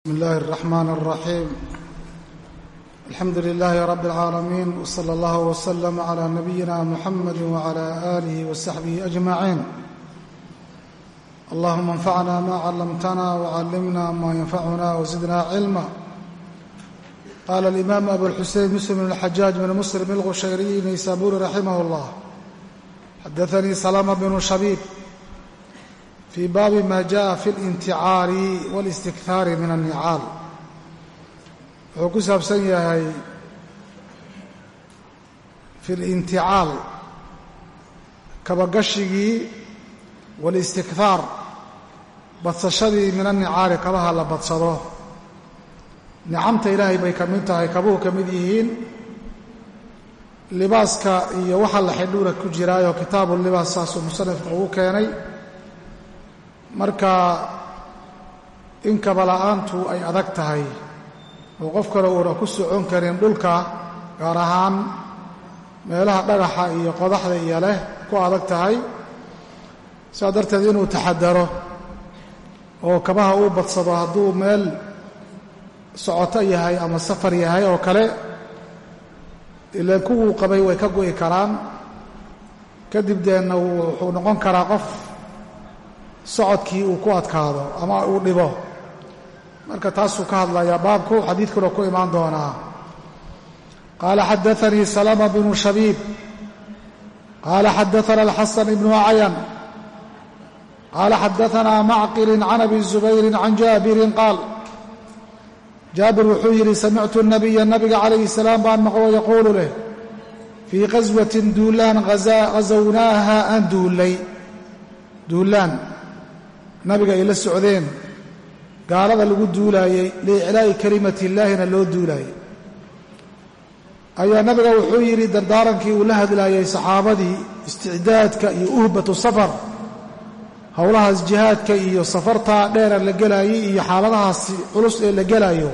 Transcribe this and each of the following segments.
بسم الله الرحمن الرحيم الحمد لله رب العالمين وصلى الله وسلم على نبينا محمد وعلى آله وصحبه أجمعين اللهم انفعنا ما علمتنا وعلمنا ما ينفعنا وزدنا علما قال الإمام أبو الحسين مسلم بن الحجاج بن مسلم الغشيري نيسابوري رحمه الله حدثني سلام بن شبيب في baabi maa jaa fi اlinticaali wاlistikhaari min annicaal wuxuu ku saabsan yahay fi linticaal kabagashigii waalistikhaar badsashadii min annicaali kabaha la badsado. Nicamta ilaahay bay ka mid tahay kabuhu ka mid yihiin. Libaaska iyo waxa la xidhuuna ku jiraayo kitaabu libaas saasuu musanifku ugu keenay marka in kabala'aantu ay adag tahay oo qof kale uuna ku socon karin dhulka gaar ahaan meelaha dhagaxa iyo qodaxda iyo leh ku adag tahay sidaa darteed inuu taxadaro oo kabaha uu badsado hadduu meel socoto yahay ama safar yahay oo kale ilaan kuwuu qabay way ka go'i karaan. Kadib deenna wuxuu noqon karaa qof socodkii uu ku adkaado ama uu dhibo. Marka taasuu ka hadlayaa baabku xadiidkuna ku imaan doonaa. Qaala xadaanii salama bnu shabiib. Qaala xadaana alxasan ibnu acyan qaala xadaanaa macqili can abi zubayri can jaabirin qaal. Jaabir wuxuu yidhi samictu nabiya nabiga calayhi salaam baan maqlo yaquulu leh fii qaswatin duulaan ghasawnaaha aan duullay. Duulaan nabiga ay la socdeen gaalada lagu duulaayey liiclaa'i kelimati illaahina loo duulaayey ayaa nabiga wuxuu yidhi dardaarankii uu la hadlaayey saxaabadii isticdaadka iyo uhbatu safar howlahaas jihaadka iyo safartaa dheera la gelaayey iyo xaaladahaas culus ee la gelaayo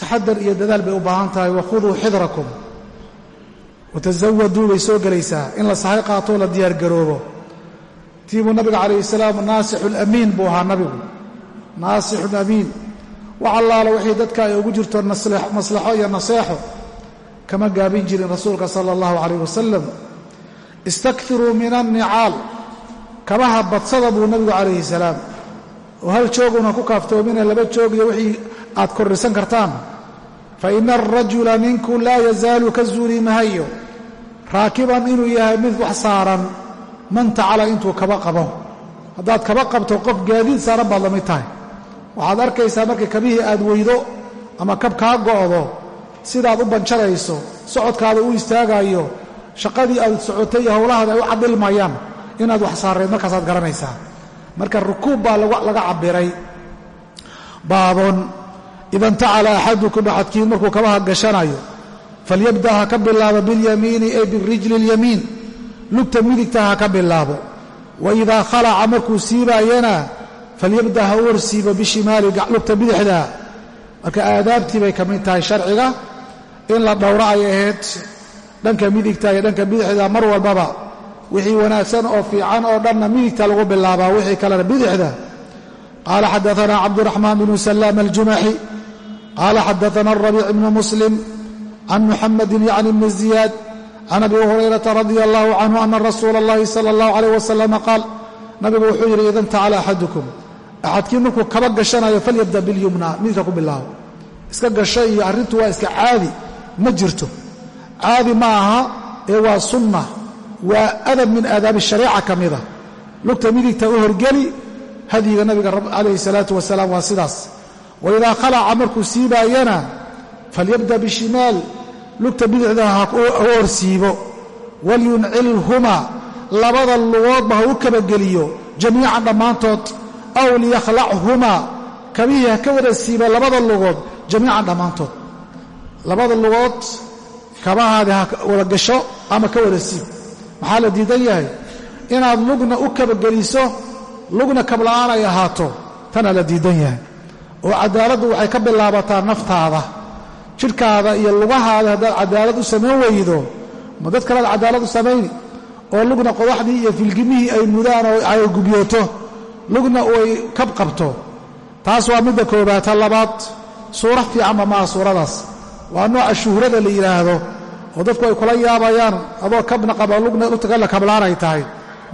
taxadar iyo dadaal bay u baahan tahay wakhuduu xidrakum watasawaduu bay soo gelaysaa in la sahay qaatoo la diyaargaroobo tiibuu nabiga calayhi salaam naasixu lamiin buu ahaa nabigu. Naasixun amiin. Wax allaala wixii dadka ay ugu jirto maslaxo iyo naseexo kama gaabin jirin rasuulka sala allahu calayh wasalam istakiruu min annicaal kabaha badsada buu nabigu calayhi salaam. Oo hal jooguna ku kaaftoomine laba joog iyo wixii aad korrisan kartaan. Fa ina arajula ninku laa yazaalu ka zuuli mahayo. Raakiban inuu yahay mid wax saaran man tacala intuu kaba qabo. Haddaad kaba qabto qof gaadiid saaran baad la mid tahay. Waxaad arkaysaa markay kabihii aad weydo ama kab kaa go'do sidaad u banjarayso socodkaada u istaagayo shaqadii aad socotay iyo howlahaada ay u cadilmayaan inaad wax saarreed markaasaad garanaysaa. Marka rukuub baa laga cabbiray. Baabon ida intacala axadukum axadkiin markuu kabaha gashanayo falyabda ha ka bilaabo biاlyamiini ay birijli اlyamiin lugta midigta ha ka bilaabo. Wa idaa khalaca markuu siibaayana falyabda ha u horsiibo bishimaali lugta bidixda marka aadaabtii bay ka mid tahay sharciga in la dhowro ay ahayd dhanka midigta iyo dhanka bidixda mar walbaba wixii wanaagsan oo fiican oo dhanna midigta lagu bilaabaa wixii kalena bidixda qaala xadaanaa cabduraxmaan bnu salaam aljumaxi qaala xadaana arabiic bnu muslim can muxamedin yacni bni ziyaad can abi hurayrata radia allahu canhu ana rasuula اllahi sala اllahu alayh wasalama qaal nabigu wuxuu yidhi ida intacala axadukum axadkii markuu kaba gashanayo falyabda bilyumna midka ku bilaabo iska gasho iyo arrintu waa iska caadi ma jirto caadi ma aha ee waa sunna waa adab min aadaabi shariica ka mida lugta midigta u horgeli hadyiga nabiga calayhi salaatu wasalaam waa sidaas wa idaa khalaca markuu siibaayana falyabda bishimaal lugta bidixda ha u horsiibo. Walyuncilhumaa labada lugoodba ha u kabageliyo jamiican dhammaantood. Aw liyakhlachumaa kabihii ha ka wada siiba labada lugood jamiican dhammaantood. Labada lugood kabahaadi ha wada gasho ama ka wada siib. Maxaa la diidan yahay? Inaad lugna u kabageliso lugna kabla'aan ay ahaato tanaa la diidan yahay. Oo cadaaladdu waxay ka bilaabataa naftaada jidhkaada iyo lugahaada haddaad cadaalad u samayn weydo ma dad kalead cadaalad u samayni oo lugna qodaxdii iyo filgimihii ay mudaan oo ay gubyooto lugna ay kab qabto. Taas waa midda koobaad ta labaad. Suura fiicanba maaha suuradaas. Waa nooca shuhrada la yidhaahdo oo dadku ay kula yaabayaan adoo kabna qaba lugtagalla kablaan ay tahay.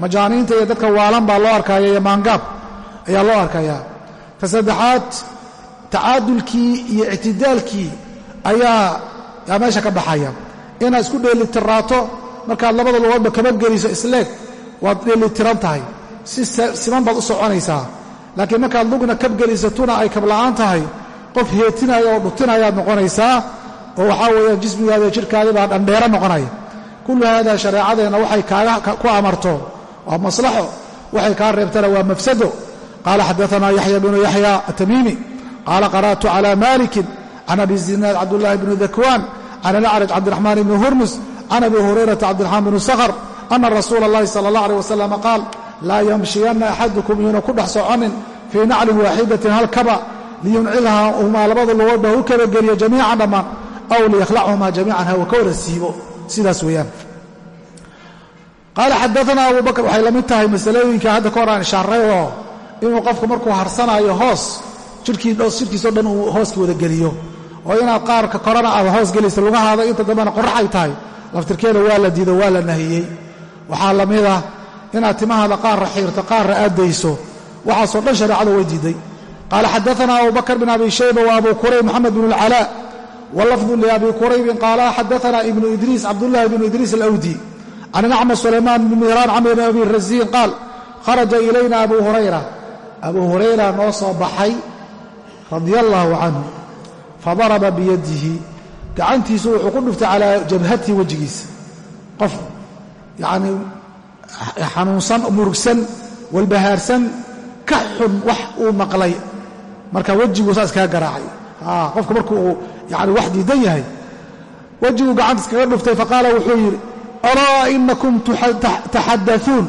Majaaniinta iyo dadka waalan baa loo arkaya iyo maangaab ayaa loo arkayaa ta saddexaad tacaadulkii iyo ictidaalkii ayaa yaa meesha ka baxaya. Inaad isku dheelitiraato markaad labada lugoodba kaba geliso isleeg waad dheelitiran tahay. Si siman baad u soconaysaa. Laakiin markaad lugna kab gelisatuna ay kabla'aan tahay qof heetinaya oo dhutinayaad noqonaysaa oo waxaa weeyaan jismigaada jidhkaadii baa dhandheero noqonaya. Kullu haada shareecadeenna waxay ku amarto. Waa maslaxo waxay kaa reebtana waa mafsado. Qaala xadaanaa yaxya bnu yaxya atamiimi qaala qara'tu cala malikin can abi zinaad cabdulahi bni dakwaan can alacraj cabdiraxmaan ibni hurmus can abi hurayrata cabdiraxmaan bni sakhr ana rasuula اllahi sala allah aleh wasalam qaal laa yamshiyanna axadukum yuuna ku dhex soconin fii naclin waaxidatin hal kaba liyuncilhaa humaa labada lugoodha u kala geliyo jamiican dhammaan aw liyakhlachumaa jamiican hawa ka wara siibo sidaas weeyaan qaala xadaanaa abuu bakr waxay la mid tahay masalooyinka hadda ka hor aan ishaaray oo inuu qofku markuu harsanaayo hoos jirkiisoo dhan uu oo inaad qaarka korana aad hoos gelaysa lugahaada inta dambena qoraxay tahay. Laftirkeeda waa la diido waa la nahiyey. Waxaa la mid ah inaad timahaada qaarra xiirto qaarra aad dayso waxaasoo dhan shareecadu way diiday. Qaala xadaana abu bakr bn abi shayba wa abu kurayb moxamed bn اlcalaa walafdu liabi quraybin qaala xadaana ibnu idriis cabdullahi bnu idriis alawdi. Can nacma sulaymaan bn mihraan camr bn abi rasiin qaal kharaja ilayna abu hurayra. Abu hurayra noo soo baxay radia allaahu canhu fadaraba biyadihi. Gacantiisu wuxuu ku dhuftay calaa jabhatihi wejigiisa. Qof yacnii xanuunsan murugsan walbahaarsan ka xun wax uu maqlay. Marka wejiguu saas kaga garaacay. Qofka marku uu yani wax diidan yahay wejiguu gacantiis kaga dhuftay faqaala wuxuu yidhi alaa inakum taxadauun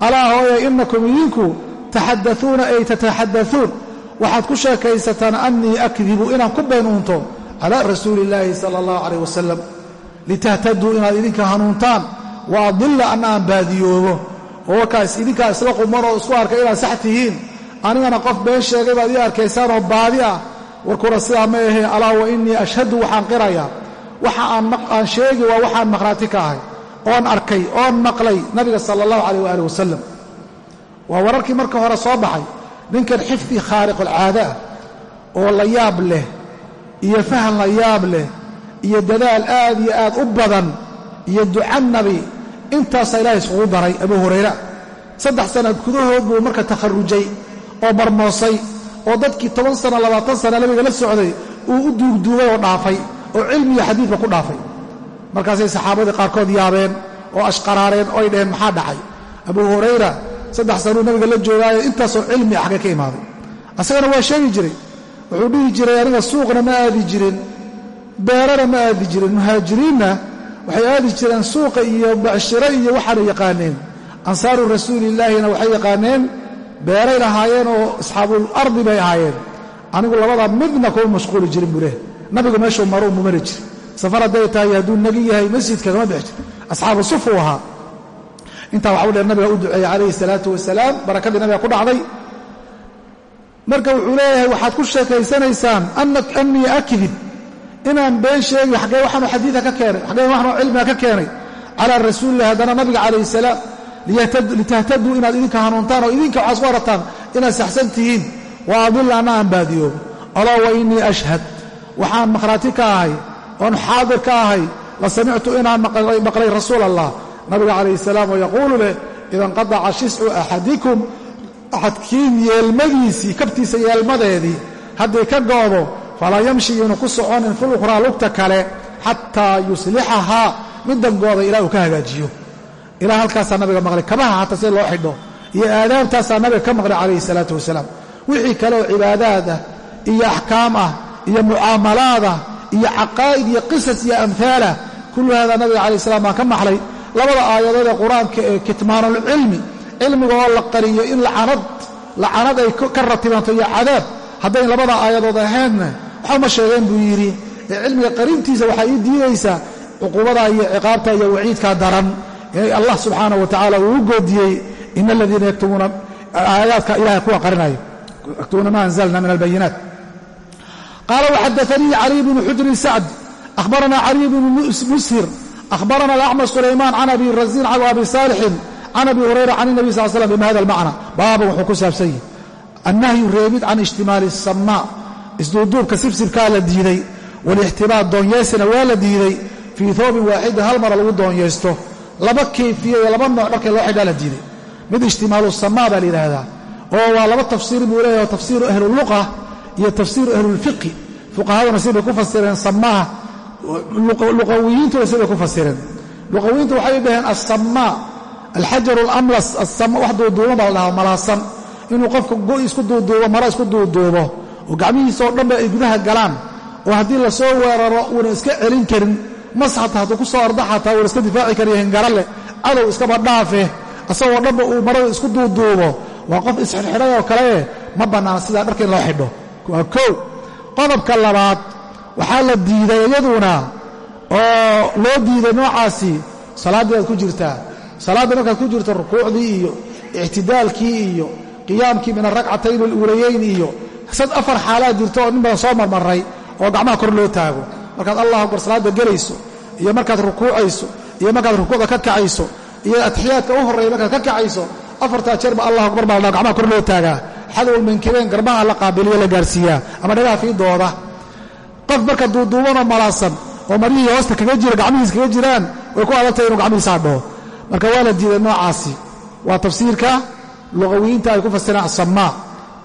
alaa hooya inakum idinku taxadauuna ay tataxadauun waxaad ku sheekaysataan annii akdibu inaan ku been uunto calaa rasuuli illaahi sala allahu calayh wasalam litahtaduu inaad idinka hanuuntaan wa adilla anna aan baadiyoobo. Oo warkaas idinkaa isla quman oo isku arka inaad sax tihiin anigana qof been sheegay baad ii arkaysaan oo baadi ah. Warkuna sidaa ma ahee alaa wa innii ashhadu waxaan qirayaa waxa aan sheegi waa waxaan maqhraati ka ahay oon arkay oon maqlay nabiga sala allahu calayh waaalih wasalam waa wararkii marka hore soo baxay ninkan xifdi khaariqulcaada oo la yaab leh iyo fahan la yaab leh iyo dadaal aad iyo aad u badan iyo duca nabi intaasaa ilaahay iskugu daray abuu hurayra. Saddex sanad gudahood buu marka takharrujay oo marmoosay oo dadkii toban sana labaatan sana nabiga la socday uu u duugduugay oo dhaafay oo cilmiyo xadiidka ku dhaafay. Markaasay saxaabadii qaarkood yaabeen oo ashqaraareen oo ay dhaheen maxaa dhacay? Abuu hurayra saddex sanuu nabiga la joogaayo intaasoo cilmi ah xaggay ka imaaday. Asagana waa sheegi jiray wuxuu dhihi jiray aniga suuqna ma aadi jirin beerana ma aadi jirin muhaajiriinna waxay aadi jireen suuqa iyo bacshiro iyo waxaana yaqaaneen. Ansaaru rasuuliillaahina waxay yaqaaneen beeray lahaayeen oo asxaabul ardi bay ahaayeen. Anigu labadaa midna kuma mashquuli jirin buu leh nabigu meeshuu maruu mu mari jiri safar hadday tahay hadduu nagi yahay masjidka kama bixi jir asxaabu sufuu ahaa intaa waxau dheer nabiga u duceeyey calayhi salaatu wasalaam barakadii nabiga ku dhacday. Marka wuxuu leeyahay waxaad ku sheekaysanaysaan annii akdib inaan been sheegi xaggee waxaanu xadiida ka keenay xaggee waxaanu cilmiga ka keenay calaa rasuulilah haddana nabiga calayhi salaam litahtaduu inaad idinka hanuuntaan oo idinka waxaad ku arataan inaad saxsan tihiin. Wa adilla anna aan baadiyoobo alaa wa innii ashhad. Waxaan makhraati ka ahay oon xaadir ka ahay la samictu inaan maqlay rasuul allah nabiga calayhi salaam oo yaquulu leh ida inqadaca shiscu axadikum axadkiin yeelmadiisii kabtiisa yeelmadeedii hadday ka go'do falaa yamshi yuunu ku soconin fil lugta kale xataa yuslixahaa middan gooda ilaa uu ka hagaajiyo. Ilaa halkaasaa nabiga maqlay kabaha hata si loo xidho iyo aadaabtaasaa nabiga ka maqlay calayhi salaatu wasalaam. Wixii kale oo cibaadaad ah iyo axkaam ah iyo mucaamalaad ah iyo caqaa'id iyo qisas iyo amhaalah kullu haadaa nabiga calayh salam baan ka maqlay labada aayadood ee qur'aanka ee kitmaanulcilmi cilmiga oo la qariyo in lacanad ay ka ratibanto iyo cadaab haddayn labada aayadood ahaydna waxba ma sheegeen buu yidhi ee cilmiga qarintiisa waxaa ii diidaysaa cuquubada iyo ciqaabta iyo waciidka daran. Ee allah subxaanah wa tacala uu goodiyey ina aladiina yaktumuuna aayaadka ilahay kuwa qarinayo. Yaktuuna ma anzalna min albayinaat qaala waxadaanii caliy bnu xujrin sacd ahbarana caliy bnu mushir ahbarana alacmash sulaymaan can abi razin can abi saalixin can abi hurayra can nabi sal slam bima hada almacna baaban wuxuu ku saabsan yihi annahyu reebid can ijtimaali asamaa isduuduubka sibsibkaa la diiday walixtimaal doonyeysina waa la diiday fii hoobin waaxidin hal mara lagu doonyeysto laba kayfiya iyo laba nooc dharkee loo xidhaa la diiday mid ijtimaalu samaa baa la yidhaahdaa oo waa laba tafsiir buu leeyahay tafsiiru ahluluqa iyo tafsiiru ahlulfiqi fuqahaduna sibay luqawiyiintuna sibay ku fasireen luqawiyiintu waxay dhaheen assamaa alxajaru alamlas wax duuduuban baa la dhahaa malaasan. Inuu qofka go' isku duuduubo mara isku duuduubo oo gacmihiisaoo dhanba ay gudaha galaan oo haddii la soo weeraro uuna iska celin karin. Mas xataa hadduu ku soo arda xataa uuna iska difaaci kariyo hingarale cadow iskaba dhaafe asagoo dhanba uu marada isku duuduubo. Waa qof isxidhxidhay oo kale ma bannaana sidaa dharka loo xidho. Waa kow. Qodobka labaad waxaa la diiday iyaduna oo loo diiday noocaasi salaaddii aad ku jirtaa. Salaadda markaad ku jirto rukuucdii iyo ictidaalkii iyo qiyaamkii min alrakcatayn aluulayeyn iyo sad afar xaalaad jirto oo nin badan soo marmaray oo gacmaha kor loo taago. Markaad allah akbar salaadda gelayso iyo markaad rukuucayso iyo markaad rukuucda ka kacayso iyo atixiyaadka u horreeya markaad ka kacayso afartaa jeerba allah akbar baa la gacmaha kor loo taagaa. Xadowal mankibeen garbaha la qaabiliyo la gaarsiiyaa ama dhagaha fiidooda qof marka duuduubanoo malaasan oo marihii hoosta kaga jira gacmihiis kaga jiraan way ku adagtahay inuu gacmihiisaa dhaho marka waa la diiday noocaasi. Waa tafsiirka luqawiyiinta ay ku fasireen asamaa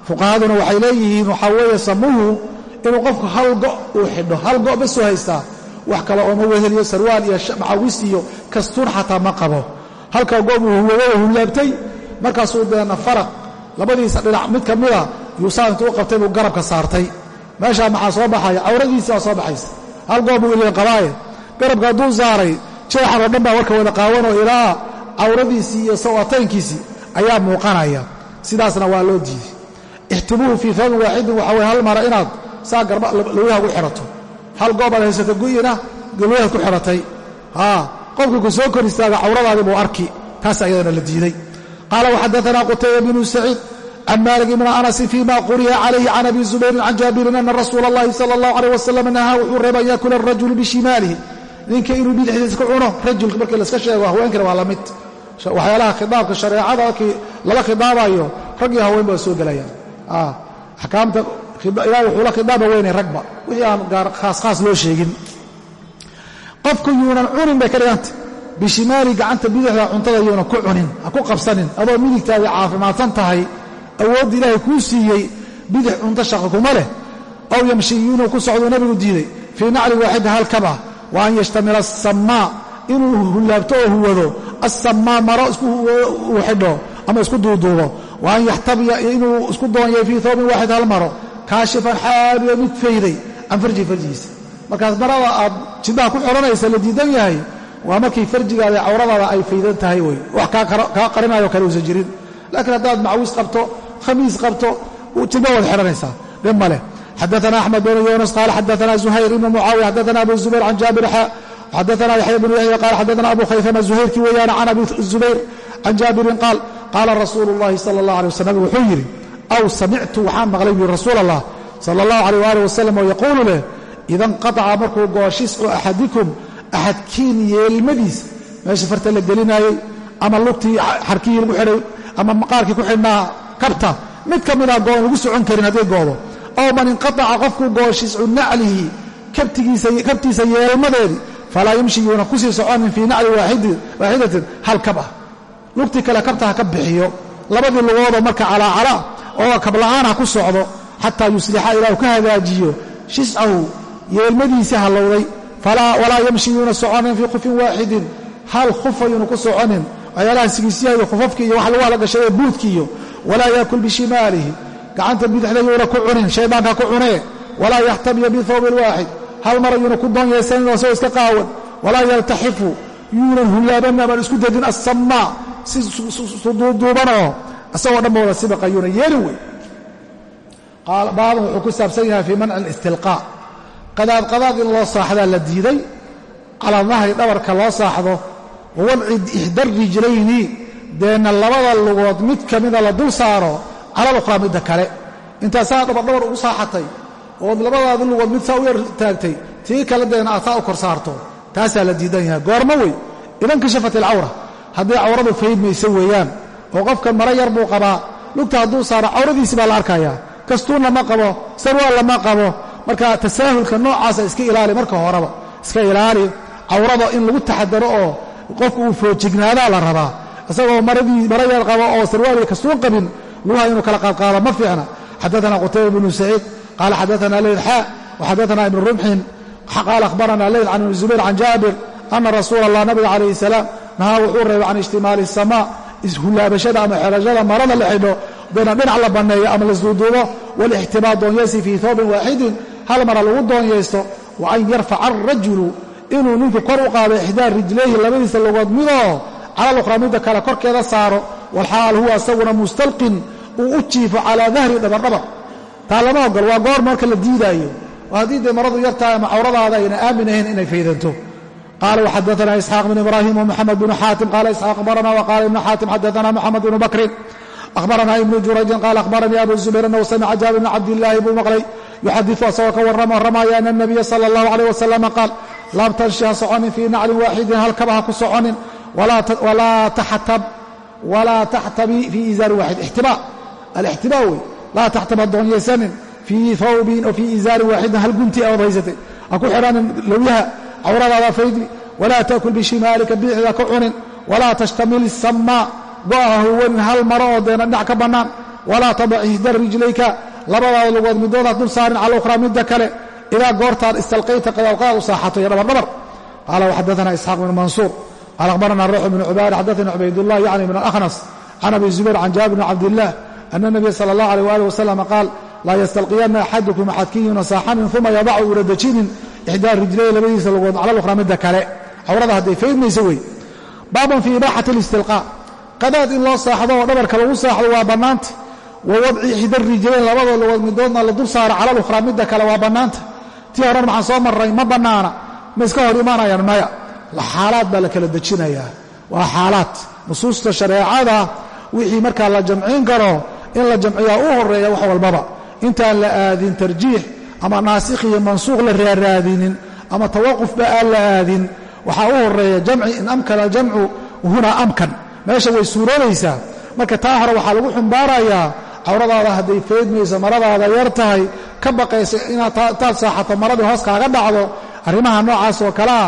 fuqahaduna waxay leeyihiin waxaa weeye samuhu inuu qofku hal go' uu xidho hal go' basoo haystaa wax kale ooma weheliyo sarwaal iyo macawis iyo kastuun xataa ma qabo. Halka go' buu huwado hullaabtay markaasuu deena faraq labadiisa dhinac mid ka mida yuusaa intuu u qabtay buu garabka saartay meeshaa maxaa soo baxaya? Cawradiisii baa soo baxaysa. Hal goob buu iliin qabaaye garabka hadduu saaray jeexan oo dhan baa warka wada qaawanoo ilaa cawradiisii iyo sawataynkiisii ayaa muuqanaya. Sidaasna waa loo diiday ixtibuuhu fii fabin waaxidin waxa weye hal mara inaad saa garba lawiyaha ku xidhato. Hal goobaad haysato gu'ina galwayaad ku xidhatay. Qofkii ku soo kor istaaga cawradaadii buu arki. Taas ayadana la diiday. Qaala waxadaana qutayba bnu saciid can malik ibni anasin fima quriya calayhi can abi zubayrin can jaabirin ana rasuula allahi sala allahu aleyh wasalam nahaa wuxuu reeba an yakula arajulu bishimaalihi ninka inuu bidixdiisa ka cuno rajulka markii laska sheego haweenkana waa la mid waxyaalaha khiaabka shareecada markii lala khidaabayo rag iyo haween baa soo gelayaan axkaamta ilaah wuxuu la khidaaba weynay ragba wixii aan khaas khaas loo sheegin qofku yuunan cunin bay ka dhiganta bishimaali gacanta bidixda cuntada yuunan ku cunin ha ku qabsanin adoo midigtaadii caafimaadsan tahay awoodda ilaahay kuu siiyey bidix cunto shaqa kuma leh. Aw yamshi inuu ku socduu nabigu diiday fii nacli waaxida halkaba wa an yashtamila asamaa inuu hullaabto oo huwado assamaa maro uu xidho ama isku duuduubo. Wa an yaxtabiya inuu isku doonyay fii hoobin waaxid hal maro kaashifan xaaliyo mid fayday. Can farjihi farjigiisa. Markaas marada aad jidbaha ku xidhanaysa la diidan yahay waa markii farjigaada cawradaada ay faydan tahay wey wax kaa qarinayo kale uusan jirin. Laakiin haddaad macwiis qabto khamiis qabto jidba waad xidhanaysaa dhib maleh xadaana axmed bn yunas qaala xadaana zuhayr ibn mucaawiya xadaana abu zubayr can jaabir xadaana yaxya bnu yaxya qaala xadaana abu khayfama zuhayrkii weeyaane can abi zubayr can jaabirin qaal qaala rasuulu اllahi sala اllah alay waslam wuxuu yidhi aw samictu waxaan maqlay bui rasuul allah sala اllahu alayh waalih wasalam oo yaquulu leh ida nqataca markuu goo shiscu axadikum axadkiin yeelmadiis meesha farta la gelinaayey ama lugtii xarkihii lagu xidhay ama maqaarkii ku xidhnaa kabta. Mid ka mida goon lagu socon karin hadday goodo ow man inqataca qofkuu goo shiscu naclihi kabtiisa yeelmadeedii falaa yamshi yuuna ku sii soconin fii nacli waaxidatin hal kab ah. Lugtii kale kabta ha ka bixiyo. Labadii lugoodoo marka calaacala oo kabla'aan ha ku socdo xataa yuslixa ilaahu ka hagaajiyo. Shiscahu yeelmadiisii hallowday walaa yamshi yuuna soconin fii khufin waaxidin hal khufa yuuna ku soconin. Waxyaalaha sigisyaha iyo khufafki iyo wax lagu halagashadee buudki iyo walaa yaakul bishimaalihi gacanta bidixda yuuna ku cunin shaydaanka ku cunee walaa yaxtabiya bihawbin waaxid hal mara yuuna ku doonyaysanin oo isagoo iska qaawan walaa yaltaxifu. Yuunan hullaabanna baan isku dadin assamaa si duuduubanoo isagoo dhanba wada sibaqa yuuna yeelin wey baaban wuxuu ku saabsan yahay fii manci alistilqaa qadaad qadaad in loo saaxdaa la diiday. Calaa dahri dhabarka loo saaxdo. Wawadci ixda rijlayni deenna labada lugood mid ka mida la dul saaro cala lukhraa midda kale. Intaasaa dhabardhabar ugu saaxatay ood labadaadi lugood mid saa u yar taagtay tii kale deena aad saa u kor saarto. Taasaa la diidan yahay. Goormo wey idan kashafat ilcawra hadday cawradu faydmaysa weeyaan oo qofkan mara yar buu qabaa lugta hadduu saaro cawradiisi baa la arkayaa. Kastuunna ma qabo sarwaalla ma qabo. Marka tasaahulka noocaasa iska ilaali marka horeba. Iska ilaali cawrada in lagu taxadaro oo qofku uu foojignaadaa la rabaa isagoo maradii mara yar qabo oo sarwaaliya kastuun qabin lugaha inuu kala qaadqaado ma fiicna. Xadaana qutayba bnu saciid qaala xadaana leyd xaa waxadaana ibnu rumxin qaala akhbarana leyd can ibni zubayr can jaabir ana rasuula allah nabiga calayhi salaam nahaa wuxuu reebay can ijtimaali asamaa ishullaabashada ama xerashada marada la xidho deena dhinac la banneeyo ama lasduuduubo walixtimaal doonyaysi fii hoobin waaxidin hal mara lagu doonyaysto wa an yarfaca arajulu inuu ninku kor u qaado ixdaa rijlayhi labadiisa logood midoo cala alukhraa midda kale korkeeda saaro walxaal huwa isaguna mustalqin uu u jiifo calaa dahri dhabardhabar. Taa lama ogol waa goor marka la diidaayo. Oo haddii dee maradu yartahay ama cawradaada ayna aamin ahayn inay faydanto. Qaala waxadaanaa isxaaq bn ibraahim wmuxamed bnu xaatim. Qaala isxaaq abarana waqaala ibnu xaatim xadaanaa muxamed bnu bakrin ahbarana ibnu jurajin qaala ahbaranii abu zubayr anahu samica jaabir bna cabdilaahi buu maqlay yuxadiu asagoo ka warrama warramaya ana nabiya sala allahu aleyh wasalama qaal lam tanshi ha soconin fii naclin waaxidin hal kaba ha ku soconin walaa taxtabi fii izaari waaxid ixtibaa alixtibaa wey laa taxtab ha doonyaysanin fii hawbin o fii izaarin waaxidin hal gunti ood haysatay ha ku xidhanin lowyaha cawradaada faydmi walaa taakul bishimaalika biicda ka cunin walaa tashtamil samaa go'aha huwanin hal maro oo deena dhinac ka bannaan walaa tadac ihda rijlayka labadaada lugood midooda dul saarin cala ukhraa midda kale idaa goortaad istalqayta qadaalqadaad u saaxato iyo dhabardhabar qaala waxadaana isxaaq bnu mansuur qaala akhbarana ruuxu bnu cubaad xadaana cubaydullah yacni min alakhnas can abi zubayr can jaabir bni cabdillaah ana nabiya sala allah aleyh waali wasalam qaal laa yastalqiyanna axadukum axadkiina saaxanin uma yadacu uuna dejinin ixdaa rijlay labadiisa lugood cala lukhraa midda kale cawrada hadday faydmayso wey baaban fii ibaaxati listilqaa qadaad in loo saaxdo oo dhabarka lagu saaxdo waa bannaanta wa wadci ixda rijlayn labada lugood midoodna la dul saaro cala lukhraa midda kale waa bannaanta tii horan maxaan soo marray ma bannaana ma iska hor imaanayaan maya xaalaad baa la kala dejinayaa waa xaalaad. Nusuusta shareecada wixii markaa la jamcin karo in la jamciyaa u horreeya wax walbaba. Intaan la aadin tarjiix ama naasikh iyo mansuuq la raaraadinin ama tawaqufba aan la aadin waxaa u horreeya jamci in amkana jamcu hunaa amkan. Meesha way suuroobaysaa marka taa hore waxaa lagu xumbaarayaa cawradaada hadday faydmayso maradaada yar tahay ka baqaysa inaad taad saaxato maradii hoos kaaga dhacdo. Arrimaha noocaas oo kalea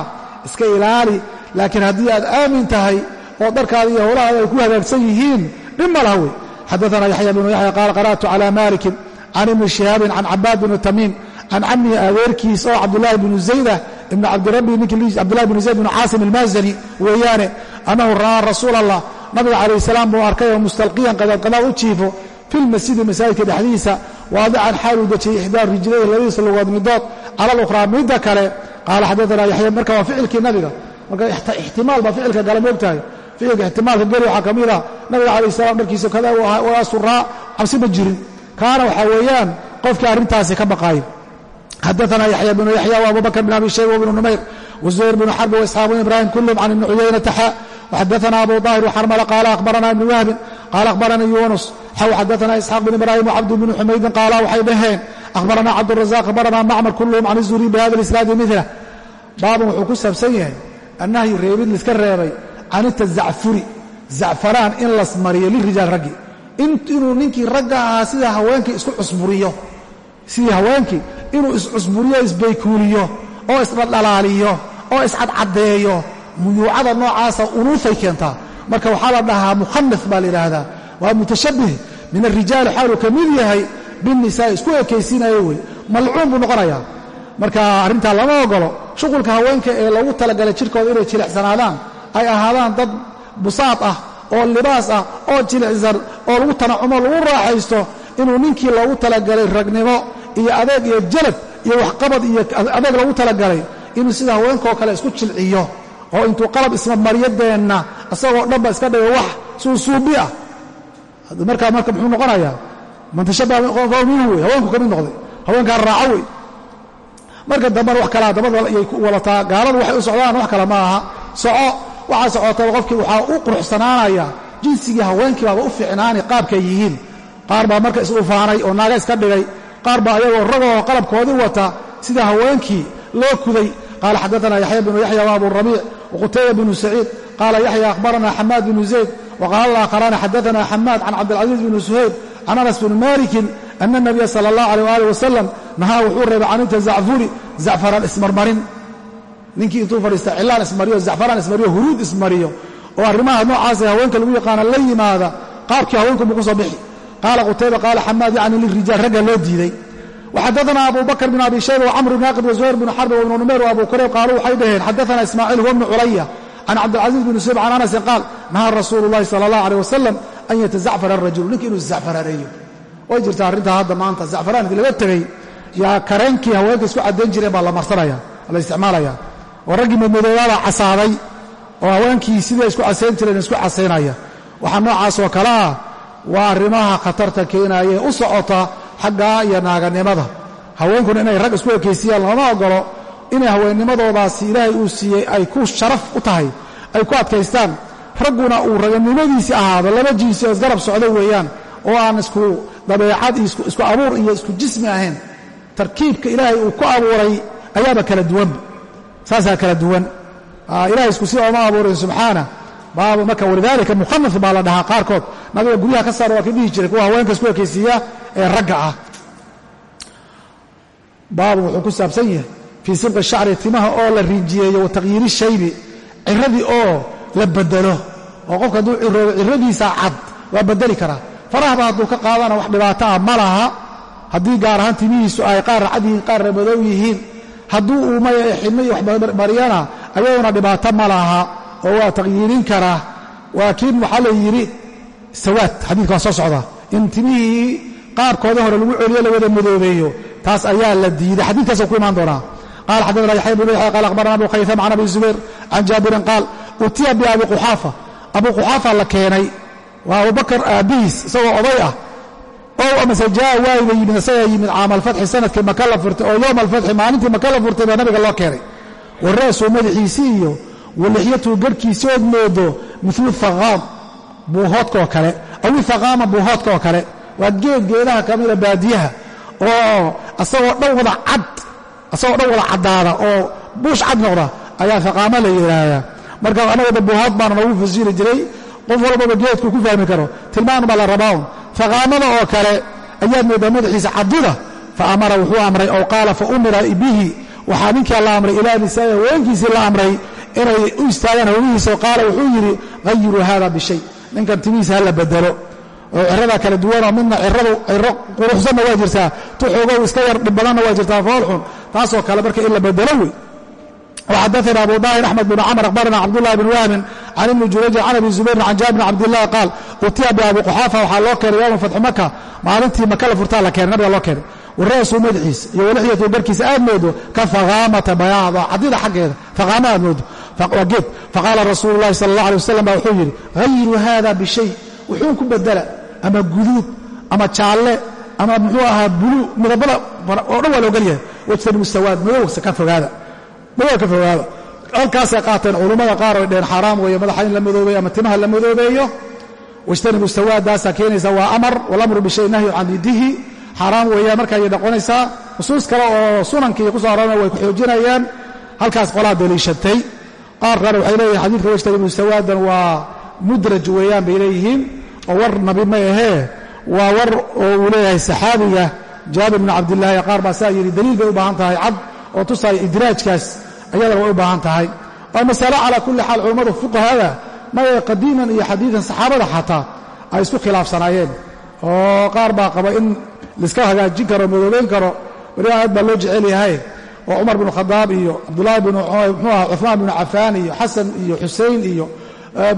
iska ilaali laakiin haddii aad aamin tahay oo dharkaada iyo howlahaada ay ku hagaagsan yihiin dhib ma laha wey xadaana yaxya bnu yaxya qaala qara'tu cala malikin can ibni shihaabin can cabaad bni tamiim can camihi adeerkiis oo cabdulaahi bnu zayda ibn cabdirabbi ninkii cabdullahi bnu zayd bnu caasim almaazani weeyaane annahu ra'aa rasuul allah nabiga calayh salaam buu arkay oo mustalqiyan qadaadqadaad u jiifo fi lmasjidi masaajidka dhexdiisa waadican xaaluu dejiyey ixdaa rijlayhi labadiisa lugood midood cala lukhraa midda kale qaala xadaana yaxya marka waa ficilkii nabiga marka ixtimaal baa ficilka gala moogtahay ficilka ixtimaalka geli waxaa ka mid ah nabiga calayh salaam dharkiisa kada walaa suraa cabsi ma jirin kaana waxaa weeyaan qofkii arrintaasi ka baqaaya xadaana yaxya bnu yaxya waabubakr bn abi shayba wbnu numayr wazuhayr bnu xarbi waisxaaq bn ibrahim kulhum can ibni cuyaynata xa وxadana abu ظahir xarml qaala akhbarana ibn wahbin qaala akhbaranii yunus xw xadana isxaaq bn ibrahim wcabdi bn xumaydin qaala waxay dhaheen abarana cabdrazaq abarana macmar kulhm can zuhriy bihada isnaadi mila baabun wuxuu ku saabsan yahay annahyu reebid laiska reebay can itazacfuri zacfaraan in lasmariyo lirijaal raggi inuu ninkii ragga ahaa sida haweenkii isku cusburiyo sidii haweenkii inuu iscusburiyo isbaykuuliyo oo isdhadhalaaliyo oo iscadcadeeyo muyuucada noocaasa unuufay keentaa marka waxaa la dhahaa mukhanaf baa la yidhaahdaa waa mutashabbih min arijaali xaaluu ka mid yahay binnisaa isku ekaysiinayo wey malcuun buu noqonayaa. Marka arrintaa lama ogolo shuqulka haweenka ee loogu talagalay jidhkooda inay jilicsanaadaan ay ahaadaan dad busaad ah oo libaas ah oo jilicsan oo lagu tanacumo lagu raaxaysto inuu ninkii loogu talagalay ragnimo iyo adeeg iyo jalab iyo waxqabad iyo adeeg loogu talagalay inuu sida haweenkaoo kale isku jilciyo. Oo intuu qalab ismamariyadeenna isagoo dhanba iska dhigo wax suusuubi ah. Markaa marka muxuu noqonayaa man tashabbaha minhu wey haweenku ka mid noqday haweenkaa raaco wey marka dambena wax kalaa dabada ayay ku walataa gaaladu waxay u socdaan wax kale ma aha. Soco waxaa socotaba qofkii waxaa u quruxsanaanaya jinsigii haweenkii baaba u ficnaani qaabkay yihiin. Qaar baa marka is-ufaanay oo naaga iska dhigay. Qaar baa ayagoo ragoo qalabkoodii wata sida haweenkii loo kuday. Qaala xadaana yaxya bnu yaxya wa abu rabiic waqutayba bnu saciid. Qaala yaxya akhbarana xamaad bnu zayd waqaala aakharani xadaana xamaad can cabdilcaziiz bni suhayb can anas bni malikin ana nabiya sala allah alيh ali wasalam nahaa wuxuu reebay can inta zacfuri zacfaraan ismarmarin ninkii intuu fadhiista cilaan ismariyo zacfaraan ismariyo huruud ismariyo oo arrimaha noocaasa haweenka lagu yaqaana la yimaada qaabkii haweenkunbu ku soo bixi qaala qutayba qaala xamaad yacni lirijaal ragga loo diiday waxadaana abu bakr bn abi shayba wcamr bn aqid wazuhayr bn xarb wibnu numayr wa abu kurayb qaaluu waxay dhaheen xadaana ismaaciil huwa bnu culaya can cabdilcaziiz bni suhayb can anasin qaal nahaa rasuulu llahi sala allah wasalam an yatazacfara arajulu ninka inuu zacfaraaneeyo way jirtaa arrintaa hadda maanta zacfaraanki laga tegey yaa kareenkii haweenka isku caddayn jireen baa la marsanaya la isticmaalaya oo raggii madmadoobaabaa casaaday oo haweenkii sidii isku casayn jireen isku casaynaya waxaa noocaas oo kale ah waa arrimaha khatarta keenaayee u socota xaggaa iyo naaganimada haweenkuna inay rag isku ekeysiyaan looma ogolo inay haweennimadoodaasi ilaahay uu siiyey ay ku sharaf u tahay ay ku adkaystaan ragguna uu raganimadiisii ahaado laba jinsi isgarab socdo weeyaan oo aan isku dabeecad iyo isku abuur iyo isku jismi ahayn tarkiibka ilaahay uu ku abuuray ayaaba kala duwanba saasaa kala duwan. Ilahay isku si ooma abuurin subxaana. Baabu marka walidaalika mukhanaf baa la dhahaa qaarkood. Nabiga guryaha ka saara waa ka dhihi jiray kuwa haweenka isku ekaysiiya ee ragga ah. Baabu wuxuu ku saabsan yahay fii sibqi shacri timaha oo la rinjiyeeyo wa shaybi. Ciradii oo la bedelo oo qofka hadduu ciroobo ciradiisa cad waa bedeli karaa. Farahba hadduu ka qaadana wax dhibaato ah ma laha. Haddii gaar ahaan timihiisu ay qaar racad yihiin qaarna madow yihiin hadduu uu maya xidmo iyo waxmariyana ayaguna dhibaato ma laha oo waa taqyiirin karaa. Laakiin waxaa la yidhi sawaad xadiidka waa soo socda. In timihii qaarkoodii hore lagu celiyo la wada madoobeeyo taas ayaa la diiday. Xadiidkaasuu ku imaan doonaa. Qala xadana yaxya bn yaxya qala akhbarana abu khaytham can abi zubayr can jaabirin qaal utiya biabi quxaafa abu quxaafa la keenay. Waa abubakar aabbihiis isagoo oday ah. Ow amase jaa waayba yimid isagaa yimid caama alfatxi sannadkii maka la furtay oo yowma alfatxi maalintii maka la furtay baa nabiga loo keenay. Wa ra'suu madaxiisii iyo walixyatuhu garhkiisii ood moodo milu haqaam buuhoodka oo kale. Aw ihaqaama buuhoodka oo kale. Waa geed geedaha ka mida baadiyaha oo asagoo dhan wada cad asagoo dhan wada caddaada oo buush cad noqda ayaa haqaamo la yidhaahdaa marka annagooda buuhood baana noogu fasiri jiray. Qof walbaba geedku ku fahmi karo. Tilmaan baa la rabaaun faqaamada oo kale ayaad moodaa madaxiisa cadida fa amara wuxuu amray ow qaala fa umira bihi. Waxaa ninkaa la amray ilaa nisaa'i haweenkiisii la amray inay u istaagaan hawlihiisa oo qaala wuxuu yidhi hayiruu hada bishay. Ninkan timihiisa ha la bedelo. Oo ciradaa kala duwanoo midna ciro quruxsanna waa jirtaa. Tuxoogow iska yar dhib badanna waa jirtaa foolxun taasoo kale marka in la bedelo wey وxadثna abu dاhir أحmed بن cmر أخbarna cبdاللh بن wهبi can iبni jurayjin can abi zubayrin can jaabir بn cabdالlahi qaal utiya biabi quxaafa waxaa loo keenay yowma fatxi maka maalintii maka la furtaa la keenay nabiga loo keenay wara'suu madaxiisa iyo walixyatu garkiisa aad moodo ka faqaamata bayaada cadida xaggeeda faqaama aad moodo waa geed faqaala rasuulu الlahi salى الlaه alيه wasalam ba wuxuu yidhi hayiruu hada bishay wuxuu ku bedela ama guduud ama jaalle ama muxuu ahaa bulu midabada oo dhan waa loo gelyahay wajtanibu sawaad madowgsa ka fogaada madowga ka fogaada. Halkaasay qaateen culummada qaar oy dheen xaaraam weeye madaxa in la madoobeeyo ama timaha la madoobeeyo. Wajtanibu sawaadaasaa keenaysa waa amar walamru bishay nahyu can didihi xaaraam weeyaan marka ayay noqonaysaa nusuus kale oo sunankii ku soo arorana way ku xoojinayaan. Halkaas qolaa daliishatay qaar kale waxay leeyihiin xadiidka wajtanibu sawaadan waa mudraj weeyaan bay leeyihiin. Oo war nabi ma ahee. Waa war oo uu leeyahay saxaabiga jaabir bn cabdillaahi qaar baa saa yidhi daliil bay u baahan tahay cad oo tusaaya idraajkaas ayadana way u baahan tahay. Waa masalo calaa kulli xaal culammadu fuqahada maya qadiiman iyo xadiidan saxaabada xataa ay isku khilaafsanaayeen. Oo qaar baa qaba in laiska hagaajin karo madoobeyn karo weli aad baa loo jecel yahay. Oo cumar binu khadaab iyo cabdulaahi bn mxuu aha cuثmaan binu cafaan iyo xasan iyo xusein iyo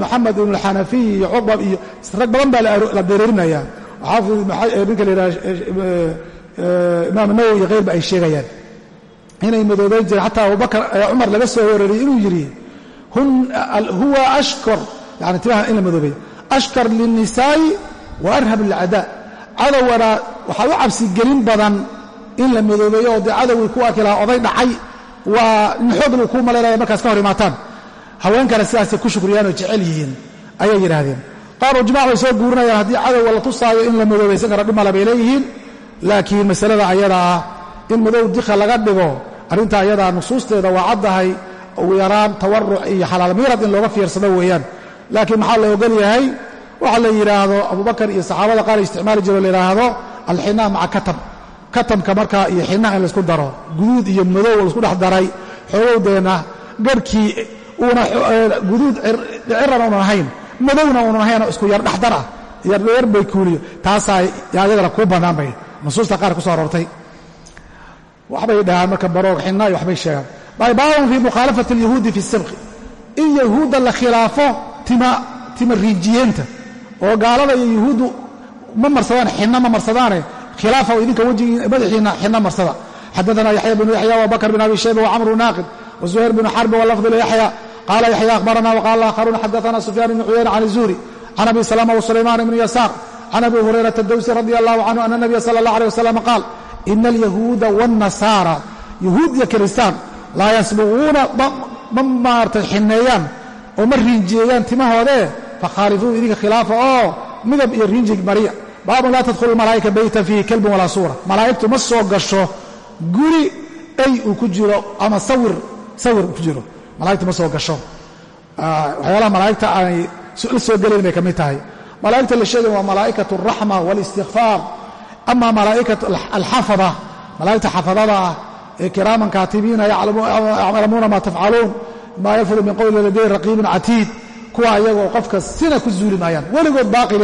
moxamed ibn alxanafiy iyo cuqbab iyo rag badan baa la dareerinaya xaafid ninka la yidhaha imaam nawowi iyo keyrba ay sheegayaan inay madoobeyn jireen xataa abubakar cumar laga soo warariyey inuu yidhi huwa ashkar. Yani timaha in la madoobeeyo ashkar lilnisaa'i wa arhab lilcadaa cadowgana waxaa u cabsigelin badan in la madoobeeyo oo dee cadowgii ku arki lahaa oday dhacay. Waa xoog buu kuu malaynaya markaas ka hor imaataan haweenkana sidaasay ku shukriyaan oo jecel yihiin ayay yidhaahdeen. Qaaruu jimac bay soo guurinayaan haddii cadowga la tusaayo in la madoobaysan karo dhimala bay leeyihiin. Laakiin masalada ayada ah in madow dika laga dhigo arrinta ayadaa nusuusteeda waa caddahay ugu yaraan tawaruc iyo xalaal miirad in looga fiirsado weeyaan. Laakiin maxaa la ogol yahay? Waxa la yidhaahdo abubakar iyo saxaabada qaar isticmaali jiro la yidhaahdo alxinaa maca katab katabka markaa iyo xinaha in laysku daro. Guduud iyo madow la isku dhex daray. Xoogowdeenna garhkii uuna guduud cirana unan ahayn madowna unan ahaynoo isku yar dhexdar ah yar bay kuuliyo taasaa ayadana kuu bannaan bay nusuusta qaar ku soo aroortay waxbay dhahaan marka baroog xinaa iyo waxbay sheegaan. Baabun fii mukhaalafati alyahuudi fi sabqi in yahuudda la khilaafo tima riijiyeenta oo gaalada iyo yahuuddu ma marsadaan xinna ma marsadaane. Khilaafa idinka wejigii madaxiinna xinna marsada. Xadaana yaxya bnu yaxya wabakr bin abi shayba wacamru naaqid wazuhayr bnu xarbi walafdu liyaxya qaala yaxya akhbarana waqala aakharuun xadaana sufyaan bn cuyayna can zuhri can abi salama wsulaymaan bni yasaar can abi hurayrata dawsi radi allahu canhu ana nabiya sala allah alيh wasalam qaal ina alyahuuda wاnnasaara yahuud iyo kiristaan laa yasbuquuna ma maartay xineeyaan oo ma riinjiyeeyaan timahoodee fakhaalifuun idinka khilaafa oo midab iyo riinjig mariya baabun laa tadkhulu malaa'ika beytan fiihi kalbun walaa suura malaa'igtu ma soo gasho guri ay uu ku jiro ama sawir sawir uu ku jiro malaa'igtu ma soo gasho waxyaalaha malaa'igta aanay la soo gelayn bay ka mid tahay malaa'igta la sheegay waa malaa'ikatu alraxma waalistikfaar ama malaa'ikat alxafada malaa'igta xafadada ah ee kiraaman kaatibiina yaclamuuna maa tafcaluun maa yalfidu min qowli laday raqiibun catiid kuwa ayagoo qofka sina ku zuuli maayaan weligood baaqi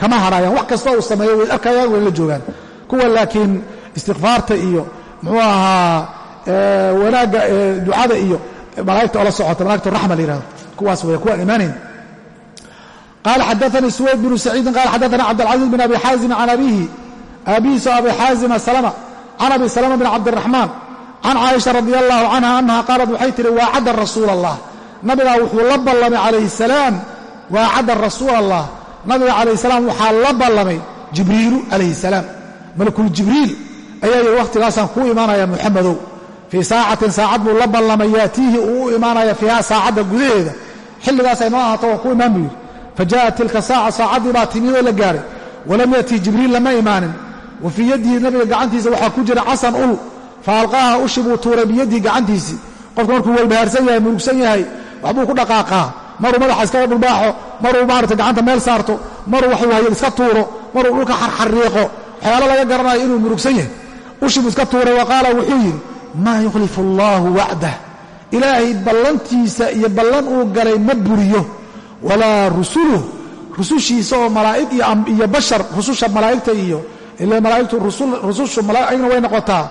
kama hadhaayaan wax kasta uu sameeyo way arkayaan way la joogaan kuwa laakiin istikfaarta iyo muxuu ahaa wanaagga ducada iyo malaa'igta oo socota malaigta raxma la yihahdo kuwaas way kuwaan imaanayn qala xadaanii suwayd bnu saciidin qala xadaana cabdاlcaziiz bin abi xaazim can abihi aabihiiso abi xaazima salma can abi salama bn cabdiraxmaan can caaisha radi allahu canha annaha qaalat waxay tihi waacadda rasuula allah nabigaa wuxuu la ballamay calayhi salaam waacadda rasuula allah nabiga calayhi salaam waxaa la ballamay jibriilu calayhi salaam malakul jibriil ayaa yidhi wakhtigaasaan kuu imaanaya muxamedow fii saacatin saacad buu la ballamay yaatiihi uu u imaanaya fiiha saacadda gudaheeda xilligaasay noo ahaato waan ku imaan buu yidhi fajaءat tilka saaca saacaddii baa timid oo la lama imaanin wa fii yadihi nabiga gacantiisa waxaa ku jira casan ul. Fa alqaaha ushi buu tuuray biyadihi gacantiisii qofka markuu walbahaarsan yahay murugsan yahay waxbuu ku dhaqaaqaa. Maruu madaxa iskaga dhulbaaxo maruu maarata gacanta meel saarto maruu waxuu hayo iska tuuro maruu dhulka xarxariiqo waxyaalo laga garanayo inuu murugsan yahay. Ushi buu iska tuuray wa qaala wuxuu yidhi maa yukhlifu allaahu wacdah ilaahay ballantiisa iyo ballan uu galay ma buriyo. Walaa rusuluh rusushiisa oo bashar rususha malaa'igta iyo ila malaa'igtu rusushu malaa'igna way noqotaa.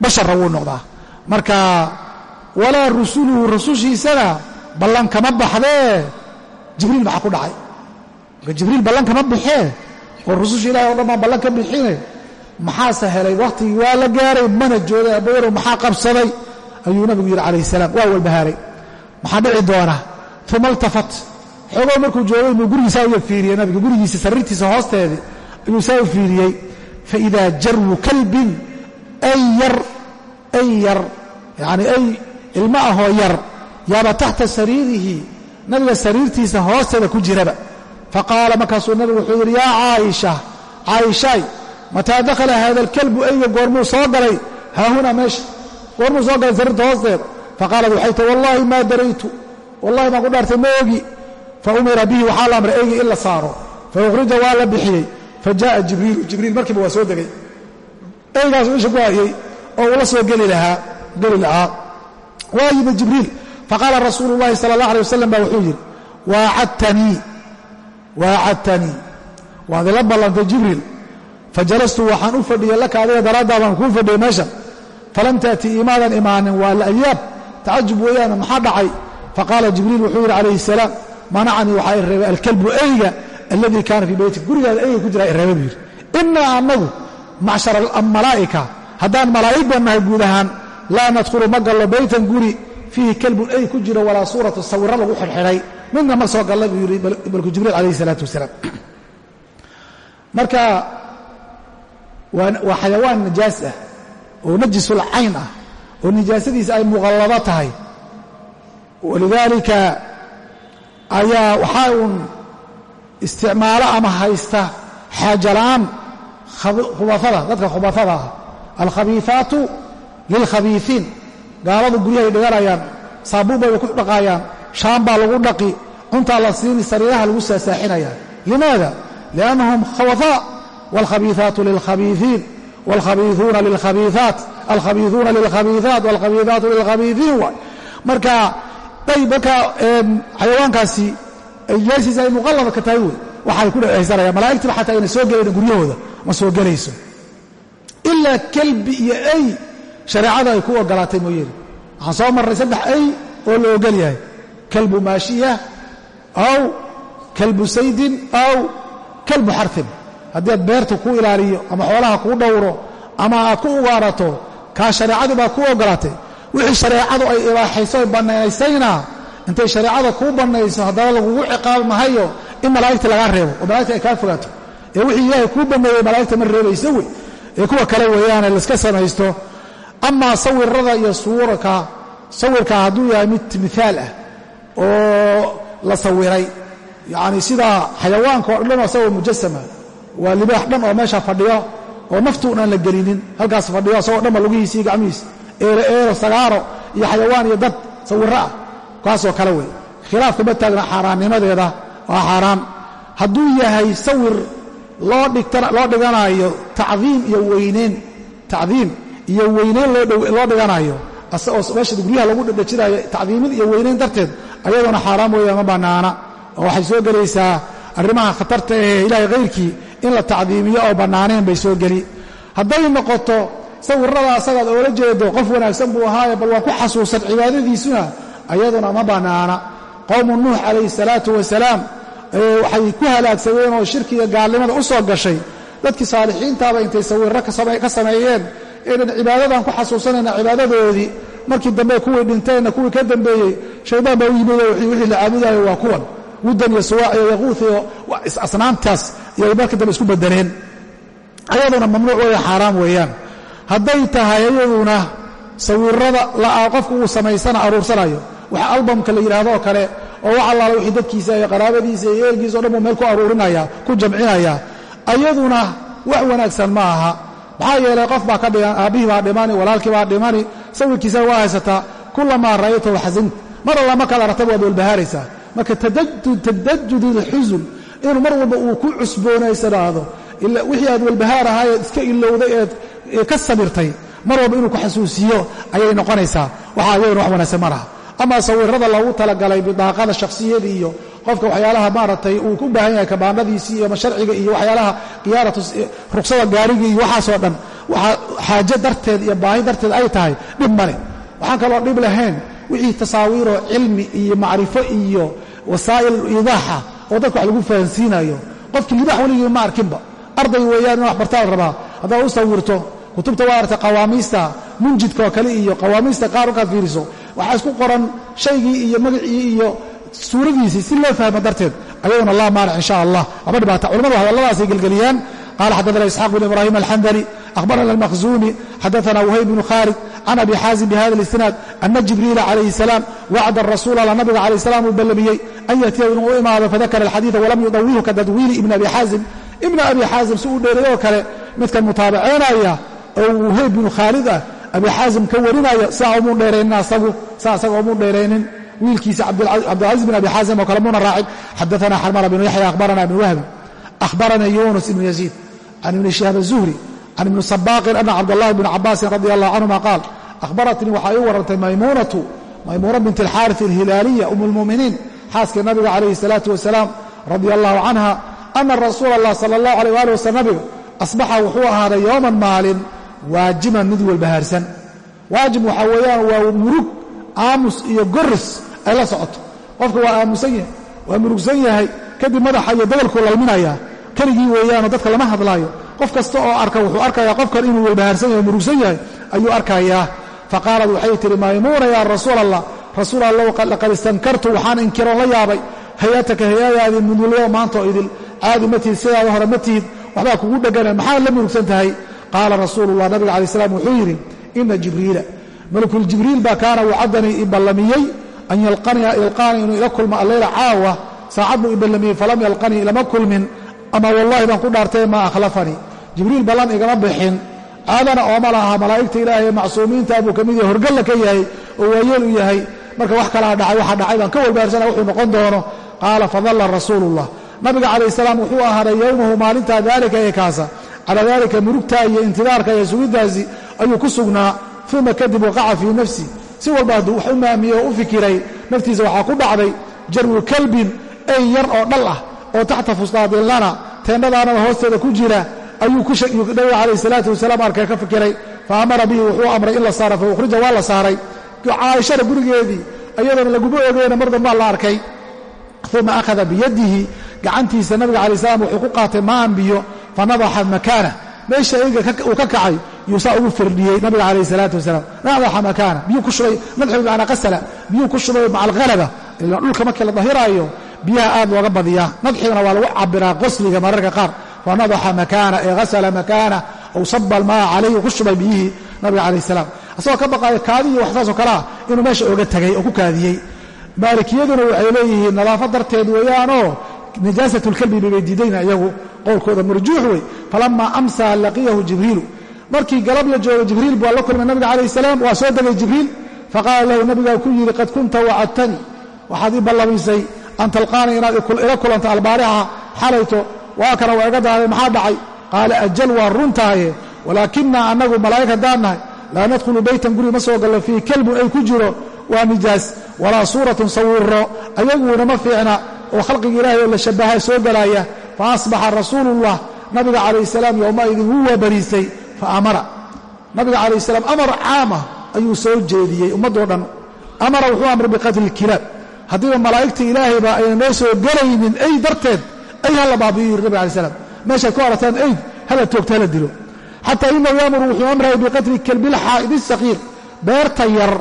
Basharna wuu noqdaa. Marka walaa rusuluhu rusushiisana ballan kama baxdee? Jibriil maxaa ku dhacay? Marka jibriil ballan kama baxee oo rususha ilahay o dhan baan ballan ka bixine maxaase helay wakhtigii waa la gaaray mana jooday abayarow maxaa qabsaday? Ayuu nabigu yidhi calayhi salaam waa walbahaaray maxaa dhici doona uma altafat xoogoo markuu joogay inuu gurigiisaa uya fiiriyey nabiga. Gurigiisa sariirtiisa hoosteedii ayuu saa u fiiriyey faidaa jarwu kalbin ay yar yacni ay ilmo ahoo yar yaaba taxta sariirihi nabiga sariirtiisa hoosteeda ku jiraba. Faqaala markaasuu nabigu wuxuu yidhi yaa caaisha caaishaay mataa dakhala haada alkalbu ayga goormuu soo galay? Haahunaa meesha goormuu soo galay sariirta hoosteeda. Faqaalat waxay tahi wallaahi maa daraytu wallahi baan ku dhaartay ma ogi. Fa umira bihi waxaa la amray eygii in la saaro. Fa ukhrija waa la bixiyey fajaaa jibriilu jibriil markiiba waa soo degay. Eygaasu isha ku hayey oo ula soo geli lahaa waa yimid jibriil faqaala rasuulu llahi sala allah alay wasalam baa wuxuu yidhi waacadtanii waad ila ballantay jibriil. Fajalastu waxaan u fadhiyey laka adiga daraaddaa baan kuu fadhiyey meeshan. Falam ta'tii imaadan imaanin waa la ayaab tacajub weeyaane maxaa dhacay? Faqaala jibriil wuxuu yidhi calayhi salaam manacanii waxaa i reebay alkalbu eyga alladii kaana fii beytik gurigaada eyga ku jira i reebay buu yidhi. Inaa annagu macshar amalaa'ika haddaan malaa'ig baan nahay guud ahaan laa nadkhulu ma gallo beytan guri fiihi kalbun ey ku jiro walaa suuratu sawiro lagu xidhxidhay midna ma soo galla buu yidhi balku jibriil calayhi الsalaatu wasalaam. Marka waa xayawaan najaas ah oo najisul ah oo nijaasadiisa ay muqallado tahay. Walidaalika ayaa waxaa uun isticmaalo ama haysta xaajala'aan khubaada dadka khubaada ah alkhabiiaatu lilkhabiiiin gaaladu guryahay dhiganayaan saabuun bay ku dhaqaayaan shaan baa lagu dhaqi cuntaa la siini sariiraha lagu saasaaxinaya limaada liannahum khawaaa wاlkhabiiثaatu lilkhabiiثiin wاlkhabiiثuuna lilkhabiiثaat alkhabiiثuuna lilkhabiiثaat wاlkhabiiثaatu lilkhabiiثiin waay marka day marka xayawaankaasi yeesiisa ay muqallada ka tahay wey waxay ku dhehaysanayaan malaa'igtiba xataa ayna soo gelayna guryahooda ma soo gelayso. Ilaa kelbi iyo ay shareecada ay ku ogolaatay mooyeene waxaan soo marray saddex ay oo la ogol yahay. Kalbu maashiya aw kalbu saydin aw kalbu xarfin. Haddii aad beerta ku ilaaliyo ama xoolaha kuu dhowro ama aad ku ugaarato kaa shareecadii baa ku ogolaatay. Wixii shareecadu ay ibaaxayso ay bannaysayna intay shareecada kuu bannayso haddana lagugu mahayo in malaa'igta lagaa reebo oo malaigta ay kaa fogaato. Ee wixii ilaahay kuu banneeyey malaa'igta ma reebayso wey. Ee kuwa kale weeyaane laiska samaysto. Amaa sawirada iyo suurarka sawirka hadduu yahay mid miaal ah oo la sawiray. Yacni sida xayawaanka oo dhan oo asagoo mujasama waa libaax dhan oo meesha fadhiyo oo naftuun aan la gelinin halkaas fadhiyo asagoo dhanba lugihiisi iyo gacmihiis. Eero eero sagaaro iyo xayawaan iyo dad sawirro ah kaasoo kale wey khilaafka ma taagna xaaraannimadeeda waa xaaraan hadduu yahay sawir loo dhiganaayo tacdiim iyo weyneyn tacdiim iyo weyneyn loo dhiganayo asagoo meesha guryaha lagu dhedhajinayo tacdiimid iyo weyneyn darteed ayadoona xaaraam weeya ma bannaana oo waxay soo gelaysaa arrimaha khatarta ahee ilaahay khayrkii in la tacdiimiyo oo bannaaneen bay soo geli. Hadday noqoto sawirrada asagaad oola jeedo qof wanaagsan buu ahaaye bal waa ku xasuusan cibaadadiisuna ayaduna ma bannaana qowmu nuux calayhi salaatu wasalaam waxay ku halaagsameen oo shirkiga gaalnimada u soo gashay. Dadkii saalixiintaaba intay sawirro ka sameeyeen aynan cibaadadan ku xasuusanayna cibaadadoodii. Markii dambe kuwii dhinteenna kuwii ka dambeeyey shaydaan baa u yimid wixii la caabudayo waa kuwan. Wuddan iyo suwaac iyo yaquuth iyo asnaamtaas iyay markii dambe isku bedeleen ayaduna mamnuuc weeye xaaraam weeyaan. Hadday tahay iyaduna sawirada qofku uu samaysana aruursanayo waxa albamka la yidhaahdo oo kale oo wax allaala wixii dadkiisa iyo qaraabadiisa iyo eelkiisa o dhan buu meel ku aruurinaya ku jamcinaya. Ayaduna wax wanaagsan ma aha. Maxaa yeelay qof baa ka dhigan aabbihii baa dhimani walaalkii baa dhimani sawirkiisana waa haysataa kulamaa ra'aytahu xasint mar alla markaad aragtaba waad walbahaaraysaa. Marka tadajud ilxusun inuu mar walba uu ku cusboonaysanaado wixii aad walbahaar ahaayeed iska ilowday eed ka sabirtay mar walba inuu ku xasuusiyo ayay noqonaysaa. Waxa ayaduna wax wanaagsan ma laha ama sawirada loogu talagalay bidaaqada shakhsiyada iyo qofka waxyaalaha maaragtay uu ku baahan yahay kabaanadiisii iyo sharciga iyo waxyaalaha khiyaaratu ruksada gaarigii iyo waxaasoo dhan. Waxaa xaajo darteed iyo baahi darteed ay tahay dhib male waxaan kaloo dhib lahayn wixii tasaawiiroo cilmi iyo macrifo iyo wasaa'il idaaxa oo dadka wax lagu fahansiinayo qofkii libaax weligii ma arkinba. Arday weeyaan in wax bartaa la rabaa. Haddaad u sawirto kutubta waa artay qawaamiista munjidka oo kale iyo qawaamiista qaar markaad fiiriso waxaa isku qoran shaygii iyo magacii iyo suuradiisii si loo fahmo darteed. Ayaduna laa maanic in allah. Waxba dhibaata culamadu hadalladaasay gelgeliyaan. Qala xaddaana isxaaq bn ibrahim alxandali akhbarana almakhzumi xadaana wahayb bnu khaalid can abi xaazim bihada اlisnaad ana jibriila calayhi salaam wacda rasuul alla nabiga calayh salam uu ballamiyey an yatiya inuu u imaado fadakara alxadiida walam yudawihu ka tadwiili ibn abi xaazim ibna abi xaazim si uu dheereeyoo kale midkan mutaabaceynaya oo wahayb bnu khaalid ah abi xaasim ka warinaya saa umuu asagu saa asaga umuu wiilkiisa cabdilcaziiz bin abi xaasim oo kale muuna raacin. Xadaana xarmala binu yaxya akhbarana ibnu wahbi akhbarana yunus ibnu yaziid. Can ibni shihaab azuhri can ibni sabaaqin ana cabdallahi bni cabaasin radi allah canhuma qaal ahbaratnii waxaa ii warantay maymunatu maymuuna bint alxaaris alhilaaliya um lmu'miniin xaaskii nabiga calayhi salaatu wasalaam radia allahu canha ana rasuula allah sala allahu alayh waali wasalam nabiga asbaxa wuxuu ahaaday yowman maalin waajiman mid walbahaarsan waajib waxaa weeyaan waa murug aamus iyo goris ay la socoto. Qofka waa aamusan yahay waa murugsan yahay kadib madaxa iyo dabalkuu lalminayaa. Keligii weeyaanoo dadka lama hadlaayo. Qof kasta oo arka wuxuu arkayaa qofkan inuu walbahaarsan yahay murugsan yahay ayuu arkayaa. Faqaalad waxay tihi maymuuna yaa rasuul allah rasuul allow laqad istankartu waxaan inkiroon la yaabay. Hay'ataka hay'adaadii mudulyo maantoo idil. Caadi ma tihid sidaada hore ma tihid waxbaa kugu dhegana maxaad la murugsan tahay qaala rasuulullah nabiga calayi salaam wuxuu yidhi ina jibriila. Malakuljibriil baa kaana wucadanii i ballamiyey an yalqaanii inuu ila kulmo alleyla caawa saacad buu iballamiyey falam yalqanii ilama kulmin ama wallahi baan ku dhaartay maa akhlafanii jibriil ballan igama bixin. Caadana ooma laha malaa'igta ilaahay macsuumiinta buu ka mid yahay horgalla ka yahay oo waayeel u yahay. Marka wax kalaa dhacay waxa dhacay baan ka walbaarsana wuxuu noqon doono qaala fadalla rasuulullah. Nabiga calayh salaam wuxuu ahaaday yowmahu maalintaa daalika ee kaasa calaa daalika murugtaa iyo intidaarka iyo sugiddaasi ayuu ku sugnaa uma kadib waqaca fii nafsi. Si walba hadduu wax u maamiyey oo u fikiray naftiisa waxaa ku dhacday jarwu kalbin ey yar oo dhal ah oo taxta fustaadillana teendhadaanada hoosteeda ku jira ayuu nabiga calayh salaatu wasalaam arkay ka fikiray fa amara bihi wuxuu amray in la saara fa ukhrija waa la saaray. Caaishana gurigeedii ayadoona laguma ogeyna mar dambaa la arkay. Uma akhada biyadihi fa nadaxa makaana meesha eyga uu ka kacay yuusaa ugu firdhiyey nabiga calayh salaatu wasalaam nadaxa makaana biyuu ku shubay nadxu bimacnaa qasala biyuu ku shubay maca alhalaba ila dhulka markii la dahiraayo biyaha aad looga badiyaa nadxigana waa lagu cabiraa qosliga mararka qaar fa nadaxa makaana ee hasala makaana ou saba almaa calayhi ku shubay biyihii nabiga calayh salaam asagoo ka baqaayo kaadiyo wax saasoo kalea inuu meesha oga tegay oo ku kaadiyey maalikiyaduna waxay leeyihiin nadaafad darteed weeyaanoo nijaasat lkalbi bay diidayna iyagu qowlkooda marjuux wey falamaa amsaa laqiyahu jibriilu. Markii galab la joogo jibriil buu la kulmay nabiga calayh salaam waa soo degay jibriil? Faqaala lahu nabigaa ku yidhi qad kunta wacadtanii waxaad ii ballamaysay an talqaanii inaad ila kulanto albaarixa xalayto waa kana waa iga daaday maxaa dhacay qaala ajal waa runtaaye walaakinaa annagu malaa'ig haddaan nahay laa nadkhulu beytan guri ma soo gallo fii kalbun ay ku jiro waa nijaas walaa suuratun sawiro ayaguuna ma fiicna oo khalqiga ilaahay oo la shabbaha soo galaaya fa asbaxa rasuulullah nabiga calayh salaam yowmaidin wuu waabariisay fa amara. Nabiga calayh salaam amar caama ayuu soo jeediyey ummaddoo dhan. Amara wuxuu amray biqatli ilkilaab haddiiba malaa'igta ilaahayba ayna noo soo gelaynin ey darteed ay hala baabiyo yiri nabiga alay slam meeshaad ku arataan eyd hala toogto hala dilo. Xataa inahu yaamuru wuxuu amraya biqatli kalbilxaa'id isaqiir beerta yar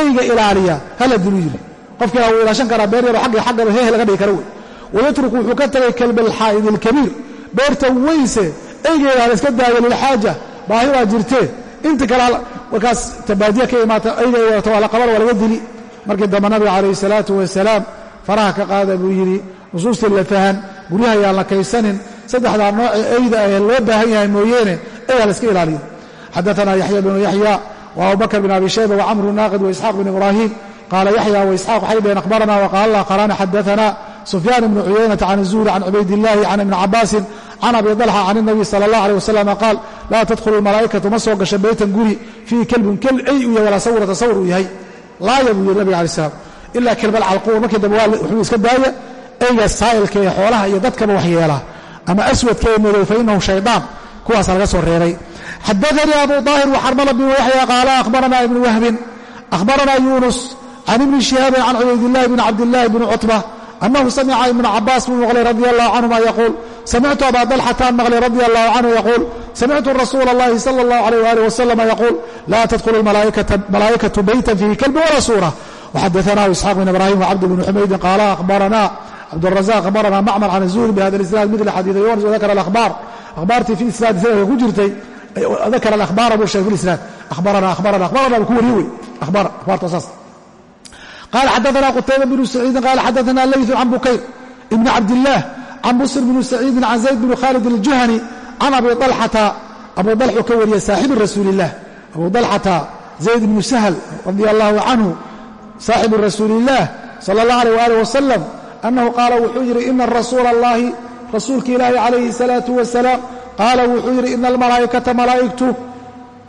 eyga ilaaliya hala dilu yiri qofkiina wuu ilaashan karaa beer yaroo agga xaggaba heeh laga dhigi kara wey wayatruku wuxuu ka tagay kalbalxaa'id alkabiir beerta weynse eyga ilaala iska daayo lilxaaja baahi baa jirtee. Inta kale markaas tabaadiya ka imaata eyga wadato waa la qaban waa laga dili. Markii dambe nabiga calayhi salaatu wasalaam faraha ka qaada buu yidhi nusuustii la fahan guryaha yaan la kaysanin. Saddexdaa nooce eyda ee loo baahan yahay mooyeene eyga la iska ilaaliyo. Xadaana yaxya bnu yaxya wa abubakr bn abi shayba wacamru naaqid waisxaaq bn ibraahim qaala yaxya waisxaaq waxay dhaheen akhbarana waqaala akharana xadaana sufyaan ibni cuyaynata can zuhri can cubaydillaahi can ibni cabaasin can abi dalxa can inabiy sala allah aleh wasalam qaal laa tadkhulu almalaa'ikatu ma soo gasha baytan guri fiihi kelbun kel ay u yahay walaa sawrata sawr uu yahay. Laaya buu yidhi nabiga alai slam ilaa kelbal calquwa markii dambe wuxuu iska daaya eyga saa'ilka ee xoolaha iyo dadkaba waxyeelaa ama aswadka ee madow fa inahu shaydaan kuwaasa laga soo reeray. Xadaanii abu daahir waxarmala bin yaxya qaala ahbaranaa ibnu wahbin ahbaranaa yuunus can ibni shihaabin can cubaydillahi bn cabdillahi bni cutba annahu samica ibnu cabaas buu maqlay radi allahu canhuma yaquul samictu abaa dalxataan maqlay radi allahu canhu yaquul samictu rasuula اllahi sala اllahu alayh waalih wasalama yaquul laa tadkhulu malaa'ikatu beytan fiihi kalbi walaa suura وxadaثnaه isxaaq بn ibrahim وcabd بn xumaydin qaala akhbarana cabdالrazaq akhbarana macmar can الzuhri bhada اlisnaad midl xadiiث yunis wadakara اlakhbaar akhbaartii fi isnaad sanadka ku jirtay dakara alakhbaara buu sheegay fi isnaad akhbarana akhbarana akhbarana buu ku wariye wey akhbaar akhbaarta saas qala xadaثna qutayba bnu saciidin qala xadaثna layثu can bukayr ibn cabdillaah can busr bn saciidin can zayd bn khalid الjuhani can abi طalxata abu dalxu ka wariyay saaxibi rasuuli الlah abu dalxata zayd bnu sahl radi allahu canhu saaxibu rasuuli illaah sala allah alayh waalih wasalam annahu qaala wuxuu yidhi ina rasuula allahi rasuulka ilaahi calayhi salaatu wasalaam qaala wuxuu yidhi ina almalaa'ikata malaa'igtu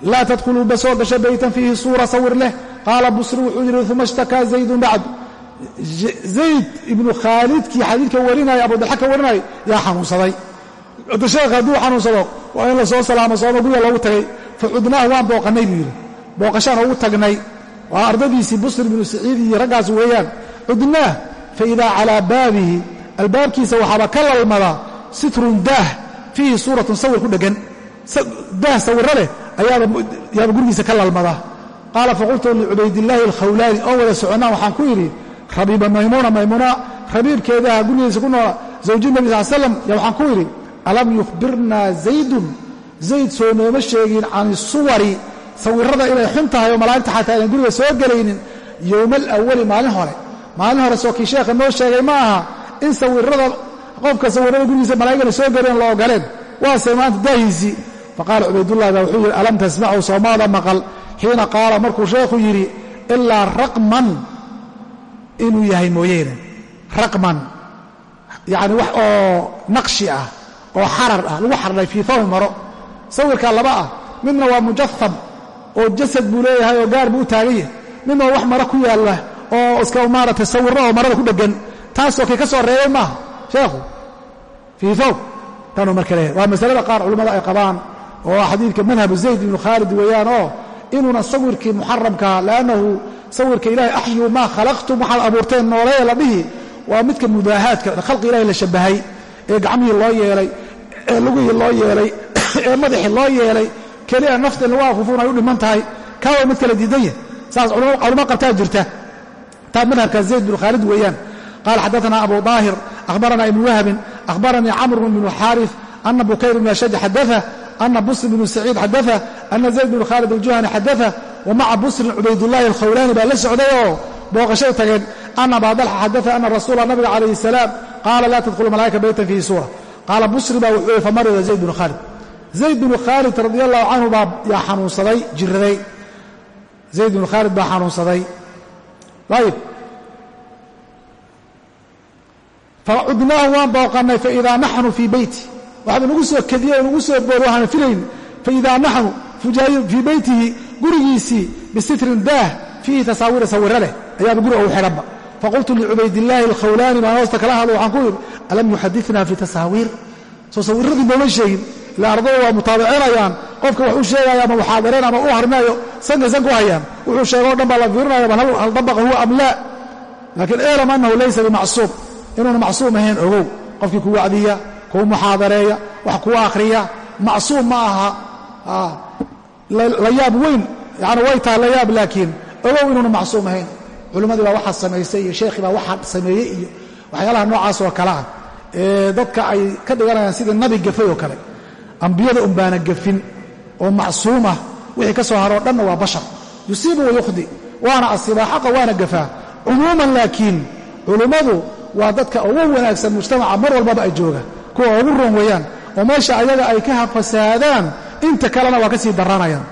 laa tadkhuluu ba soo gasha beytan fiihi suura sawir leh qaala busri wuxuu yidhi uma ishtakaa zaydun bacd zayd ibnu khaalidkii xadiidka warinaya abudalxa ka warinaya yaa xanuunsaday ota sheekh hadduu xanuunsado waa in la soo salaamo sooma guriga loogu tagay facudnaahu waan booqannay buu yidhi booqashaan ugu tagnay waa ardadiisii busr binu saciid iyo raggaas weeyaan cudnaah fa idaa calaa baabihi albaabkiisa waxaaba ka lalmada sitrun daah fiihi suuratun sawir ku dheggan daah sawirro leh ayaaba gurigiisa ka lalmada qaala faqultu licubaydillaahi alkhawlaani oon wada soconnaan waxaan ku yidhi rabiiba maymuuna maymuuna rabiibkeedaha gurigiisa ku noola zawji nebi sal slam ya waxaan ku yidhi alam yukhbirnaa zaydun zayd soo nooma sheegin can isuwari sawirada inay xun tahay oo malaa'igta xataa aynan guriga soo gelaynin yowma alawali maalin hore maalin hore soo kii sheekha noo sheegay ma aha in sawirada qofka sawirada gurigiisa malaa'igana soo gareen la ogoleen waase maanta daahiisii faqaala cubaydullahi baa wuxuu yidhi alam tasmacu soomaada maqal xiina qaala markuu sheekhu yidhi ilaa raqman inuu yahay mooyeene. Raqman yacni wax oo naqshi ah oo xarar ah lagu xarnay fii fawmi maro. Sawirkaa laba ah midna waa mujaham oo jasad buu leeyahay oo gaar buu u taagan yahay. Midna waa wax maro ku yaalla oo iska maaragtay sawirro oo marada ku dheggan. Taasoo kay ka soo reebay maaha sheekhu fii fawm. Tanuu marka leeyahay. Waa masalada qaar culimmada ay qabaan oo xadiidka madhabu zayd ibnu khaalid weeyaan oo inuuna sawirkii muxaramkaa liannahu sawirka ilahay axyuu maa khalaqtum waxaad abuurteen nooleeye la dhihi waa midka mubaahaadka khalqi ilahay la shabahay ee gacmihii loo yeelay ee lugihii loo yeelay ee madaxii loo yeelay keliya nafta in lagu ay u dhiman tahay kaa waa mid kala diidan yahy saas culamo qabtaa jirta. Taa madhabka zayd binu khaalid weeyaan. Qaala xadaana abu daahir akhbarana ibnu wahbin akhbaranii camr bnu xaarif ana bukayr bn ashaj xadaa ana busr bnu saciid xadaa ana zayd bnu khaalid aljuhani xadaa wa maca busrin cubaydullahi alkhawlaani baa la socday oo booqashay tageen ana abaa dalxa xadaa ana rasuula nabiga calayhi salaam qaala laa tadkhulu malaa'ika baytan fiihi suura qaala busri baa wuxuu yihi famarida zayd bnu khaalid zayd binu khaalid radi allahu canhu baa yaa xanuunsaday jiraday zayd binu khaalid baa xanuunsaday ayib facudnaahu waan booqannay faidaa naxnu fii beyti waxaaba nagu soo kadiyey oo nagu soo boori waxaana filayn. Faidaa naxnu fii beytihi gurigiisii bisitrin daah fiihi tasaawira sawiro leh ayaaba guriga ugu xidhanba faqultu licubaydillaahi alkhawlaani baan hoosta kala hadlo waxaan ku yidhi alam yuxaditna fi tasaawiir soo sawiradii nooma sheegin ila ardada waa mutaabicinayaan qofka wax u sheegaya ama muxaadareen ama u harinayo sanka san ku hayaan wuxuu sheegoo dhan baa la fiirinaya bal hal dabaqa huwa am laa. Laakiin iclam annahu laysa bimacsuum inuuna macsuum ahayn ogow qofkii ku wacdiya kuu muxaadareeya wax kuu akhriya macsuum ma aha. La yaab weyn yani way tahay la yaab laakiin ogow inuuna macsuum ahayn. Culimmadii baa waxaa samaysay iyo sheekhii baa waxaa sameeyey iyo waxyaalaha noocaas oo kale ah. Ee dadka ay ka dhiganayaan sidii nabi gafay oo kale ambiyada un baana gafin oo macsuumah wixii ka soo haroo dhanna waa bashar. Yusiibu wayukhdi waana asibaa xaqa waana gafaa. Cumuuman laakiin culummadu waa dadka ugu wanaagsan mujtamaca mar walbaba ay jooga kuwa ugu roon weeyaan oo meesha ayaga ay ka fasaadaan inta kalena waa ka sii daranayaan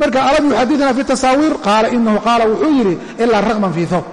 marka alam yuxadidna fi tasaawiir qaala inahu qaala wuxuu yidhi ilaa raqman fii thawb.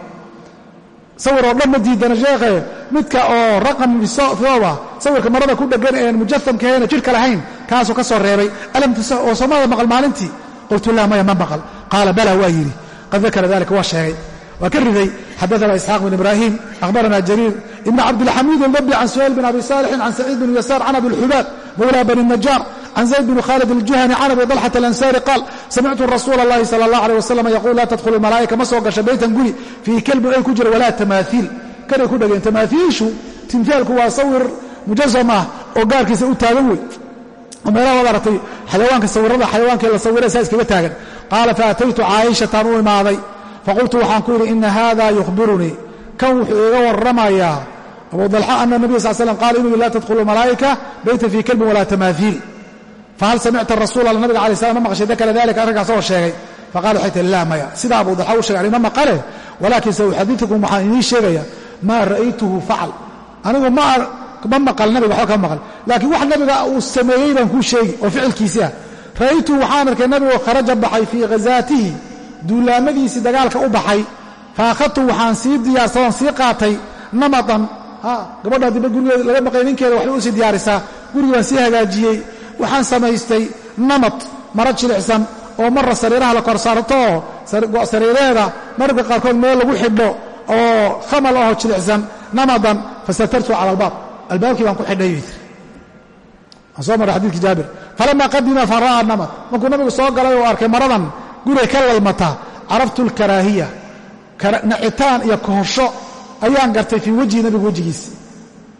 Sawir oo dhan ma diidana sheekhe midka oo raqam fioba sawirka marada ku dhegan een mujahamkaahayna jidhka lahayn kaasuu ka soo reebay alam oo soomada maqal maalintii? Qultu lah maya ma maqal. Qaala bala waa yidhi. Qad dakara dalika waa sheegay waa ka riday xadaana isxaaq bn ibrahim akhbarana jariir ibn cabdilxamiid albabi can suhayl bin abi saalixin can saciid bin yasaar can abi lxubaab mawla bani najaar can zayd bn khaalid aljuhani can abi dalxat alansaari qaal samictu rasuula اllahi sala اllah alيh wasalam yaquul laa tadkhulu malaa'ika ma soo gasha beytan guri fii kelbin ay ku jira walaa tamaaiil kanay ku dhegeen tamaaiishu timtaalku waa sawir mujasam ah oo gaarkiisa u taagan wey oo meelaha waad aragtay xayawaanka sawirada xayawaankii la sawira saa iskaga taagan qaala faataytu caaishataan u imaaday faqultu waxaan ku yidhi ina hada yukhbirunii kan wuxuu iiga warramayaa abu dalxa ana nabiya sal slam qaala inuu laa tadkhulu malaa'ika beytan fii kelbin walaa tamaaiil fahal samicta rasuul alla nabiga alay slam ma maqashay dakara dalika arrinkaas sheegay faqala waxay tihi laa maya sidaa abu dalxa u shegay ani ma maqale walaakin sa uxadiukum waxaan idiin sheegaya maa ra'aytuhu facal anigu ma maqal nabiga waxba kama maqal laakiin wax nabiga uu sameeyey baan kuu sheegi oo ficilkiisii ah ra'aytuhu waxaan arkay nabigoo kharaja baxay fii ghazaatihi duulaamadiisii dagaalka u baxay. Faakhadtu waxaan sii diyaarsadoon sii qaatay namatan. Gabadha diba gurigeeda laga baqay ninkeeda waxbay u sii diyaarisaa. Gurigii baan sii hagaajiyey. Waxaan samaystay namad maro jilicsan oo marra sariiraha la kor saartoo sariireeda mararka qaarkood meel lagu xidho oo khamal aho jilicsan namadan. Fasatartu cala albaab. Albaabkii baan ku xidhay. Tiri waan soo marray xadidkii jaabir. Falama qadima fara'aa namad. Markuu nabigu soo galay oo arkay maradan guriga ka lalmata caraftu alkaraahiya nacitaan iyo kohosho ayaan gartay fii wejhi nabiga wejigiisa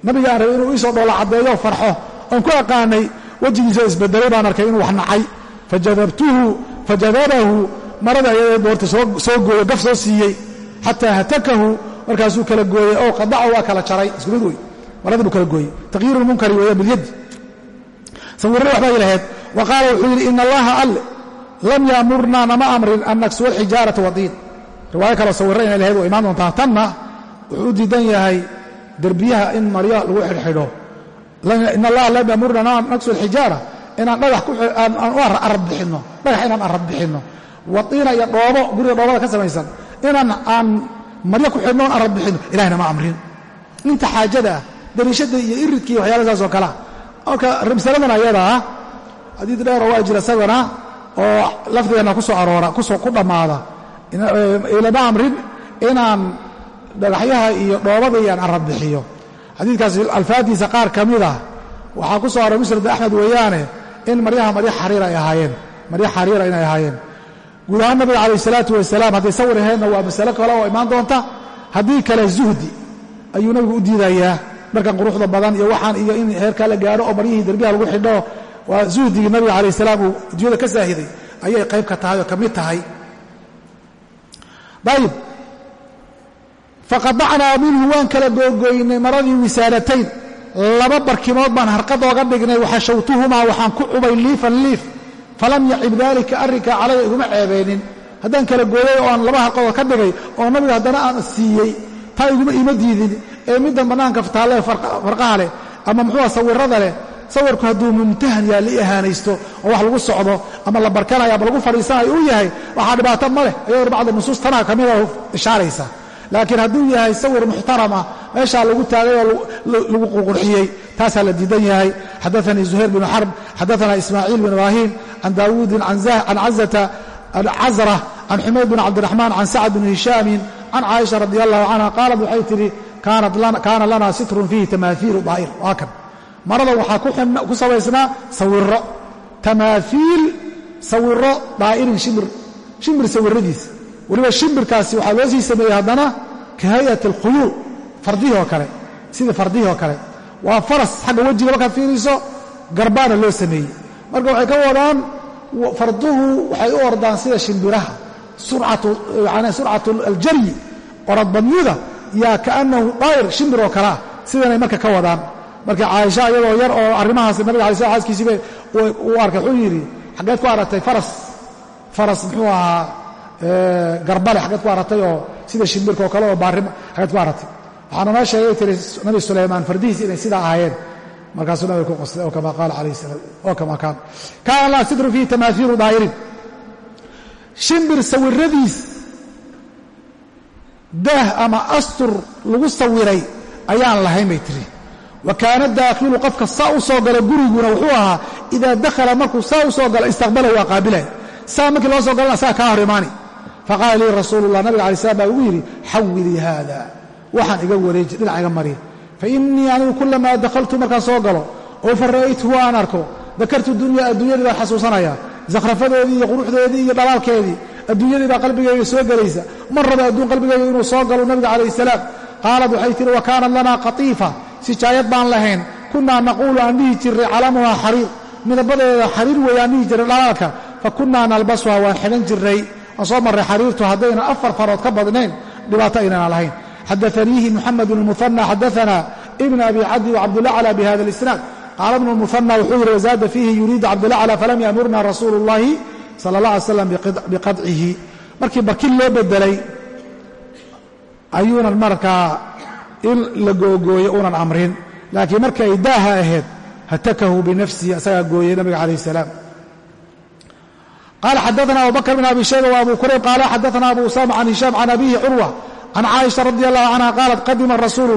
nabiga aan rabay inuu iisoo dhoola caddeeyo farxo oon ku aqaanay wejigiisao isbedelay baan arkay inuu wax nacay. Fajadabtuhu fajadabahu marada ayadee boorta soo gooyo gaf soo siiyey. Xataa hatakahu markaasuu kala gooyey oo qadaco waa kala jaray isku mid wey maradii buu kala gooyey. Taqyiiru lmunkari weeyaan bilyadi sawirada waxbaa ilahayd wa qaala wuxuu yidhi ina allaha alle lam yaamurnaa nama amrin an naksuwa alxijaarata wadiin riwaayo kaloo sawirra inay lahayd waa imaan doontaa tanna wuxuu diidan yahay derbiyaha in maryo lagu xidhxidho. In allaha lam yamurna naksu alxijaara inaan dhagax aan u arab bixinno. Dhagax inaan arab bixinno. Watiina iyo dhoobo guriga dhoobada ka samaysan. Inaan aan maryo ku xidhno on arab bixinno. Ilahina ma amrin. Inta xaajada ah dariishada iyo iridkii waxyaala saas oo kalea marka masaladan ayadaa xadiid dheero waa jira isagana oo lafdigeenna ku soo aroora ku soo ku dhammaada. Ilama amrin inaan dhagaxyaha iyo dhoobada iyo aan arab bixiyo. Xadiidkaas alfaadiisa qaar ka mid ah waxaa ku soo aroray musnad axmed weeyaane in maryaha maryo xariira ay ahaayeen. Maryo xariira inay ahaayeen. Guud nabiga calayh isalaatu wasalaam hadday sawir ahaydna waa masalo kale oo imaan doonta. Haddii kale zuhdi ayuu nabigu u diidayaa. Dharkan quruxda badan iyo waxaan iyo in heerkaa la gaaro oo maryihii derbiyaha lagu xidho waa zuhdigii nabiga calayh salaam uu dunyada ka saahiday ayay qayb ka tahay oo ka mid tahay. Ayib faqadacnaa minhu waan kala googoynay maradii wisaaratayn laba barkimood baan harqad ooga dhignay. Waxashawtuhumaa waxaan ku cubay liifan liif. Falam yacib daalika arrinkaa calaya iguma ceebaynin haddaan kala gooyay oo aan laba harqadood ka dhigay oo nabiga haddana aan siiyey taa iguma iima diidin. Ee middan bannaanka taalle farqaha leh ama muxuuha sawirada leh sawirku hadduu mumtahan yaa la ihaanaysto oo wax lagu socdo ama la barkanayo ama lagu fadhiisanayo uu yahay waxaa dhibaato ma leh. Ayadoo bacda nusuus tanaa ka mida ishaaraysa. Laakiin hadduu yahay sawir muxtarama meeshaa lagu taagay oo lagu qurqurxiyey taasaa la diidan yahay. Xadaanii zuhayr bnu xarb xadaana ismaaciil bin ibraahiim can daawuudin can cazata cazra can xumayd bin cabdiraxmaan can sacd bn hishaamin can caaisha radi allahu canha qaalat waxay tidhi kaana lana sitrun fiihi tamaahiilu daa'ir. Waa kan marada waxaa ku sabaysnaa sawiro tamaahiil sawiro daa'irin shimbir shimbir sawiradiisa weliba shimbirkaasi waxaa loo sii sameeyey haddana ka hayat alkhuyuul fardihii oo kale sidii fardihii oo kale. Waa faras xagga wejiga markaad fiiriso garbaana loo sameeyey. Marka waxay ka wadaan farduhu waxay u ordaan sida shimbiraha surcatu aljaryi oradbadnida yaa kaannahu daayir shimbir oo kalea sidanay marka ka wadaan marka caaisha iyadoo yar oo arrimahaas nabiga alay slam xaaskiisiiba arkay wuxuu yidhi xaggeed ku aragtay faras faras muxuu ahaa garbale xaggeed ku aragtay oo sida shimbirka oo kale oo baarima xaggeed ku aragtay. Waxaana noo sheegay tiri nabi sulaymaan fardihiis inay sidaa ahaayeen. Markaasuu nabiga ku qoslay oo kama qaala calayhi salaam oo kama kaan kaana laa sidru fiihi tamaahiilu daa'irin shimbir sawiradiis daah ama astur lagu sawiray ayaan lahayn bay tiri wa kaana daakhilu qofka saa u soo galo guriguna wuxuu ahaa idaa dakhala markuu saa u soo galo istaqbalahu waa qaabilaya saa markii loo soo galana saa kaa hor imaani. Faqaala lii rasuulullah nabiga alay slam baa ugu yidhi xawilii haada waxaan iga wareeji dhinac iga mari fa innii anigu kulamaa dakhaltu markaan soo galo oo fa ra'aytuhu aan arko dakartu dunya adduunyadii baan xasuusanaya zakhrafadeedii iyo quruxdeedii iyo dhalaalkeedii adduunyadii baa qalbigayga soo gelaysa. Mar raba adduun qalbigayga inuu soo galo nabiga calayh salaam? Qaalad waxay tihi wa kaanat lanaa qatiifa sijaayad baan lahayn kunnaa naquulu aan dhihi jirray calamuhaa xariir midabadeeda xariir weeye aan dhihi jirray dhalaalka fa kunnaa nalbasuha waan xidhan jirray waan soo marray xariirtu haddayna afar farood ka badnayn dhibaato aynana lahayn xadaaniihi muxamed bn muhanى xadaana ibn abi cabdi wcabdulaclى bihada اlisnaad qaala ibn muhanى wuxuu yidhi wazaada fiihi yuriidu cabdulaclى falam yamurna rasuulu اllahi sala اllah alay slam biqadcihi markii barkin loo bedelay ayuunan markaa in la googooyo unan amrin. Laakiin markay daaha ahayd hatakahu binafsihi asagaa gooyey nabiga calayh salaam. Qaala xadaana abu bakr bn abi shayba wa abu kurayb qaala xadaana abu usama can hishaam can abihi curwa can caaisha radi allahu canha qaalat qadima rasuulu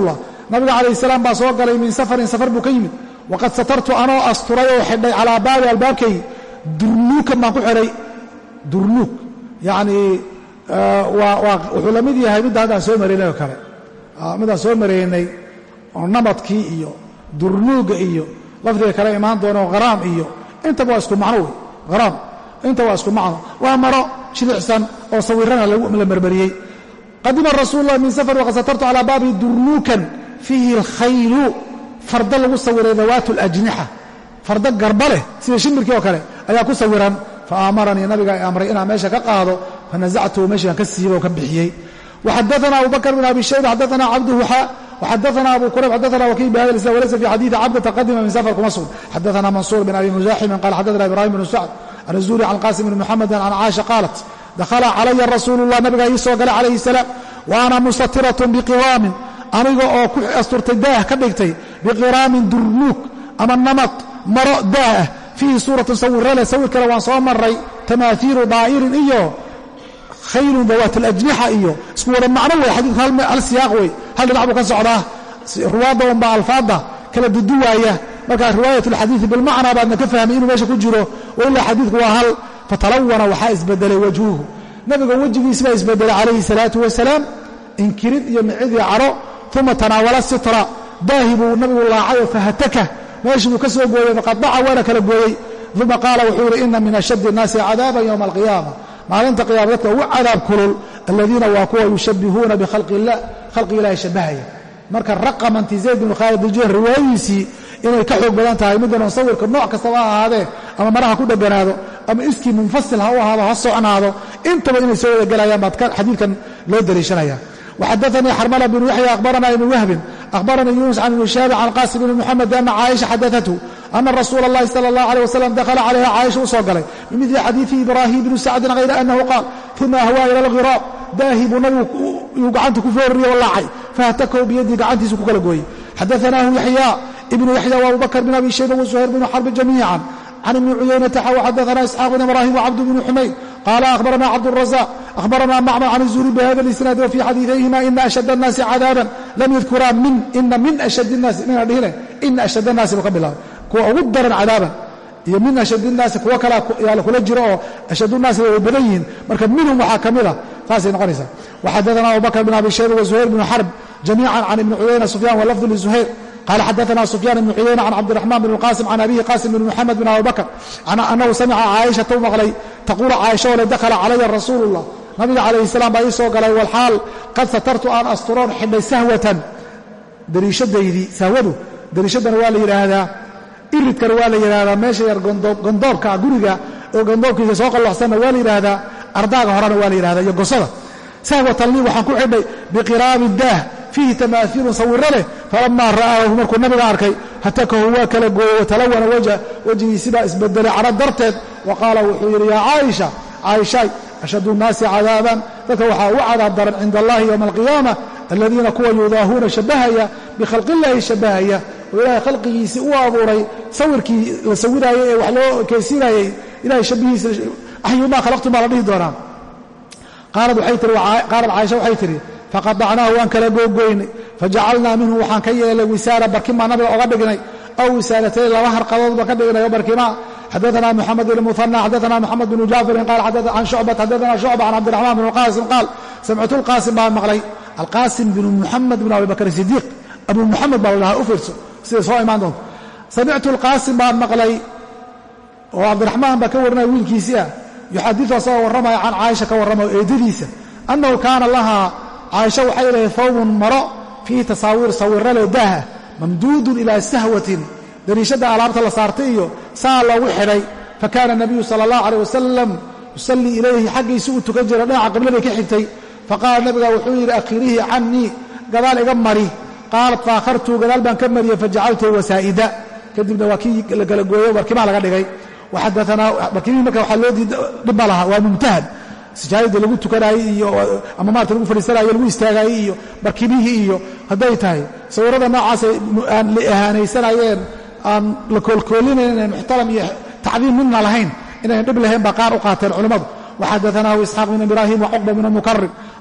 nabiga calayh salaam baa soo galay min safarin safar buu ka yimid. Waqad satartu anoo asturay oo xidhay calaa baabi albaabkay durnuukan baan ku xidhay. Durnuuk. Yacnii waa wuxuu la mid yahay midda haddaan soo maray naga kale midaan soo maraynay oo namadkii iyo durnuuga iyo lafdiga kale imaan doono haraam iyo intaba waa isku macno wey haraam inta waa isku macno. Waa maro jilicsan oo sawirana la marmariyey. Qadima rasuul min safar waqad satartu calaa baabi durnuukan fiihi alkhaylu. Farda lagu sawiray dawaat alajnixa farda garba leh sida shimbirkii oo kale ayaa ku sawiran. Faamaranii nabiga ay amray inaan meesha ka qaado fanasactuhu meeshaan ka siiba oo ka bixiyey waxadaana abu bakr bn abi shayba xadaana cabduhu xa وxadaثna abu qurayb xadaثna wkiil bhada islam walaysa fi xadiiثi cabdata qadima min safr kuma sugn xadaثna mansuur bn abi muزaximin qala xadaثna ibrahim bn sacd can الzuri can qasim bn mxamedi can caaisha qaalat dakhala calaya rasuulu الlah nabigaa ii soo galay calayhi الsalaam wa ana musatiraة bqiwaamin aniga oo ku asturtay daah ka dhigtay biqiraamin durnuug ama namad maro daah ah fiihi suuratun sawirale sawir kale waan soo maray tamaahiilu daa'irin iyo khaylun dawaat alajnixa iyo isku wada macno wey xadiidku hal siyaaq wey hal dhinac buu ka socdaa ruwaadda unbaa alfaadda kala duduwaaya. Markaa riwaayat alxadiidi bilmacnaa baadna ka fahmay inuu meesha ku jiro wailaa xadiidku waa hal fatalawana waxaa isbedelay wajhuhu. Nabiga wejigiisi baa isbedelay calayhi salaatu wasalaam inkirid iyo micidii caro uma tanaawala sitra. Daahi buu nabigu laacayoo fahataka. Meeshii buu ka soo gooyey faqadaca waana kala gooyey. Uma qaala wuxuu yidhi ina min ashaddi الnaasi cadaaban yowma alqiyaama maalinta qiyama dadka ugu cadaab kulul aladiina waa kuwa yushabihuuna bikhalqi illah khalqi ilahi shabahaya marka raqamanti zayd bnu khaalid bujuh riwaayadiisii inay ka xoog badan tahay middanon sawirka nooc kastaba ha ahaadee ama maraha ku dheganaado ama iskii munfasil ha u ahaado ha socnaado intaba inay soo wada gelayaan baad xadiidkan loo daliishanaya وxadثnii xrmلة بن yaحyى أخbarna iبن whbi أخbaranii yuنس can iبn shaabi can qاsim بn mحamed أna caaئiشha xadaثته أna rasuul الlahi salى الlaه عليه وsلم dakla calayha caaئiشha u soo galay bimidli xadiiثi ibrahim bn sacdin غayra أnahu qaal ثuma ahwى ilى الغirاab daahi buu nabigu yuu gacanta ku foorriye o laacay fahtakahu biyadii gacantiisu ku kala gooyey xadaثnahu yaحyى ibn yaحyى وabubakr بn abi shayba وزhayr بn xrb جamيiعا can ibni cuyaynata xaw xadaثna isxaaq bn ibrahim وcabd bn xumayd qaala akhbarana cabdالرaزاq akhbarana macmar can الzuhri bhada اlisnaad wfي xadiiثayhima ina ashad الnaasi cadaaban lam yadkuraa min ina min ashad الnaasi mina dhihine ina ashad الnaasi buu ka bilaabay kuwa ugu daran cadaaban. Iyo min ashaddi naasi kuwo kalea yaa lakula jiro oo ashaddu naasi way badan yihiin. Marka minhum waxaa ka mida saasay noqonaysaa. Waxadaana abubakr bin abi shayba wazuhayr bn xarb jamiican can ibni cuyayna sufyan walafdu lizuhayr qala xadaana sufyan bn cuyayna can cabdiraxman bn qasim can abihi qasim bn moxamed bn abubakr anahu samica caaishata u maqlay taquulu caaisha ole dakhala calaya rasuulu ullah nabiga calayhi salaam baa ii soo galay walxaal qad satartu aan asturoon xidhay sahwatan. Dariishadaydii sahwadu dariishadana waa la yidhaahdaa iridkana waa la yidhaahdaa meesha yar gondoobka guriga oo gondoobkiisa soo qalloxsanna waa la yidhaahdaa ardaaga horena waa la yidhahdaa iyo gosada. Sahwatalni waxaan ku xidhay biqiraabi daah fiihi tamaahiilun sawiro leh falamaa ra'aahu markuu nabiga arkay hatakahu waa kala gooye watalawana wajha wejigiisibaa isbedelay caro darteed. Wa qaala wuxuu yidhi yaa caaisha caaishaay ashadu nnaasi cadaaban dadka waxaa ugu cadaab daran cinda allahi yowma alqiyaama aladiina kuwa yudaahuuna shabahaya bikhalqillaahi shabahaya oo ilaahay khalqigiisii u abuuray sawirkii la sawiraayey ee wax loo ekeysiinayey ilahay shabihiisa axyumaa khalaqtu baa la dhihi doonaa. Qaalad caaisha waxay tidhi faqadacnaahu waan kala googoynay fajacalnaa minhu waxaan ka yeelay wisaara barkin baa nabiga oga dhignay aw wisaaratayn laba harqadood baan ka dhignay oo barkimaa xadaana muxamed bn muana xadaana muxamed bnu jaafirin qaal an shucbat xadaana shucba can cabdiraxman bnu qaasim qaal samictu lqaasim baan maqlay alqaasim binu muxamed bnu abibakr sidiiq abu muxamed baa la dhahaa u fiirso sida soo imaan doonto. Samictu lqaasim baan maqlay oo cabdiraxmaan baa ka warinaya wiilkiisii ah. Yuxadiثu asagoo warramaya can caaisha ka warramayo eedadiisa. Annahu kaana lahaa caaisha waxay lahayd hawbun maro fiihi tasaawiir sawirale daah mamduudun ilaa sahwatin. Dariishadda alaabta la saartay iyo saa loogu xidhay. Fa kaana nabiyu sala allahu aleyh wasalam yusallii ilayhi xaggiisi uu tukan jira dhinaca qibladay ka xigtay. Faqaala nabiga wuxuu yidhi akhiriihi cannii gadaal iga mari qaalat faakhartuu gadaal baan ka mariyey fajacaltuu wasaa'ida. Kadibna waa kii la kala gooyo barkimaa laga dhigay. Waxadaanaa barkimihii marka waxaa loo dhib ma laha waa mumtahan sijaayadda lagu tukanaayey iyo ama maarata lagu fadhiisanayo lagu istaagaayey iyo barkimihii iyo hadday tahay. Sawirada noocaasay aan la ihaanaysanayeen aan la koolkoolinayn inayn muxtaram iyo tacdiim midna lahayn inayn dhib lahayn baa qaar u qaateen culimmadu waxadaanaahu isxaaq bn ibraahim wcuqba bn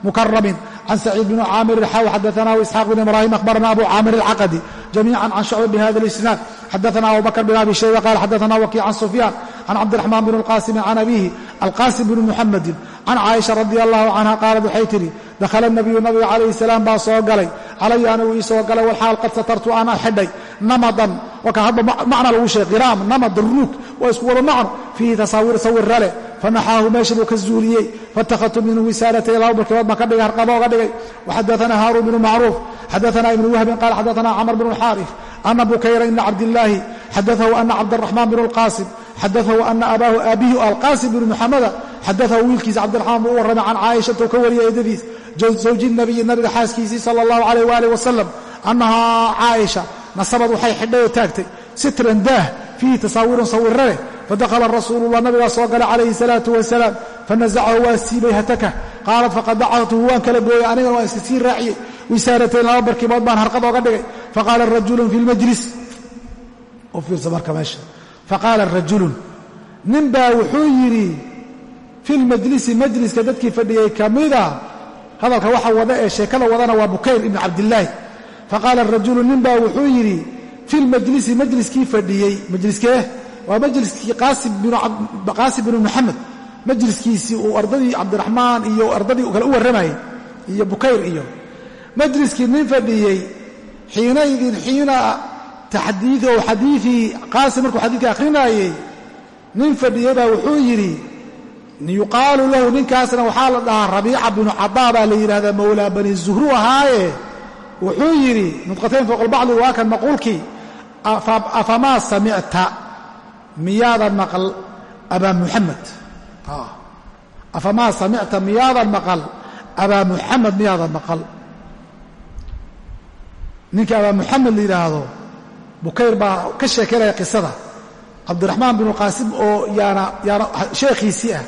mukarabin can saciid bn caamir xaw xadaanaahu isxaaq bn ibraahim akhbarana abu caamir alcaqadi jamiican can shucba bihada اlisnaad xadaana abu bakr bn abi shayba qaal xadaana waki can sufyaan can cabdiraxmaan bn اlqaasimi can abihi alqaasim bn muxamedin can caaisha radi allahu canha qaalad waxay tidhi dakhala nabiyu nabiga calayhi salaam baa soo galay calaya anigu ii soo galay walxaal qad satartu anaa xidhay namadan wakaa hadba macna lagu sheegay qiraam namad ruug waa isku wada macno fiihi tasaawiir sawirra leh fanaxaahu meesha buu ka zuuliyey faاtakhadtu minhu wisaalatay laba barkibood baan ka dhigay harqaba oga dhigay waxadaana haaruun bnu macruuf xadaana ibnu wahbin qaal xadaana camr bn اlxaarif ana bukayra ina cabdillaahi xadaahu ana cabdالraxmaan bn اlqaasim xadaahu ana abaahu aabihi alqaasim bnu muxameda xadaahu wiilkiisa cabdiraxmaan buu u warramay can caaishatu ka wariyay eedadiis zawji nabiyi nabiga xaaskiisii sala allahu calayh waalih wasalam annahaa caaisha nasabad waxay xidhay oo taagtay sitran daah fiihi tasaawirun sawirra leh fadakhala rasuulullah nabigaa soo galay calayhi salaatu wasalaam fanazacahu waa siibay hataka qaalat faqad dacatuhu waan kala gooyey anigana waan iska sii raaciyey wisaaratayn laba barkimood baan harqad ooga dhigay faqaala rajulun fi lmajlis u fiirsa marka meesha faqaala rajulun nin baa wuxuu yidhi fi lmajlisi majliska dadkii fadhiyey ka mida hadalka waxa wada ee sheekada wadana waa bukayr ibnu cabdillaahi faqaala rajulu nin baa wuxuu yidhi fi lmajlisi waa majliskii qaasim binu muxamed majliskiisii uu ardadii cabdiraxmaan iyo ardadii kale u warramayey iyo bukayr iyo. Majliskii nin fadhiyey xiinaydin xiina taxdiido xadiiii qaasim markuu xadiidka akrinaayey nin fadhiyey baa wuxuu yidhi yuqaalu lahu ninkaasna waxaa la dhahaa rabiica binu cadaa baa la yidhahdaa mawlaa bani zuhru ahaaye. Wuxuu yidhi nudqatayn fowq albacdi waa kan maquulkii afamaa samicta miyaadan maqal abaa muxamed afamaa samicta miyaadan maqal abaa muxamed miyaadan maqal? Ninka abaa muxamed la yidhaahdo bukayr baa ka sheekeynaya qisada. Cabdiraxmaan binu qaasim oo yaana yaana sheekhiisii ah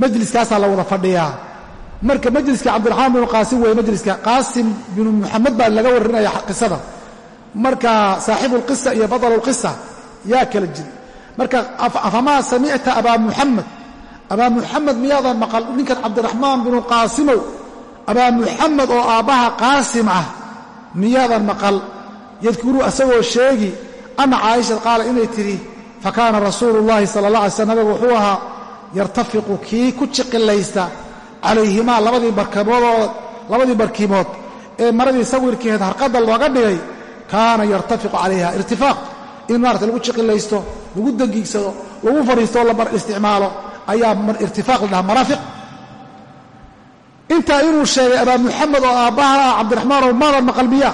majliskaasaa la wada fadhiyaa. Marka majliska cabdiraxmaan binu qaasim weeye majliska qaasim binu muxamed baa laga warrinaya qisada. Marka saaxibu lqisa iyo badalu lqisa yaa kala jiri marka afamaa samicta abaa muxamed abaa muxamed miyaadan maqal? Ninkan cabdiraxmaan binu qaasimow. Abaa muxamed oo aabbaha qaasim ah miyaadan maqal? Yadkuru asagoo sheegi anna caaisha qaala inay tidhi fakaana rasuulu llaahi sala allah alay slam nabigu wuxuu ahaa yartafiqu kii ku jiqilaysta calayhimaa labadii barkimoodoo labadii barkimood ee maradii sawirkeed harqadda looga dhigay kaana yartafiqu calayha irtifaaq in maarata lagu jiqilaysto lagu dangiigsado lagu fadhiisto oo la isticmaalo ayaa irtifaaq la dhaha maraafiq. Intaa inuu sheegay abaa muxamed oo aabbahan ah cabdiraxmaan oo maadan maqal miya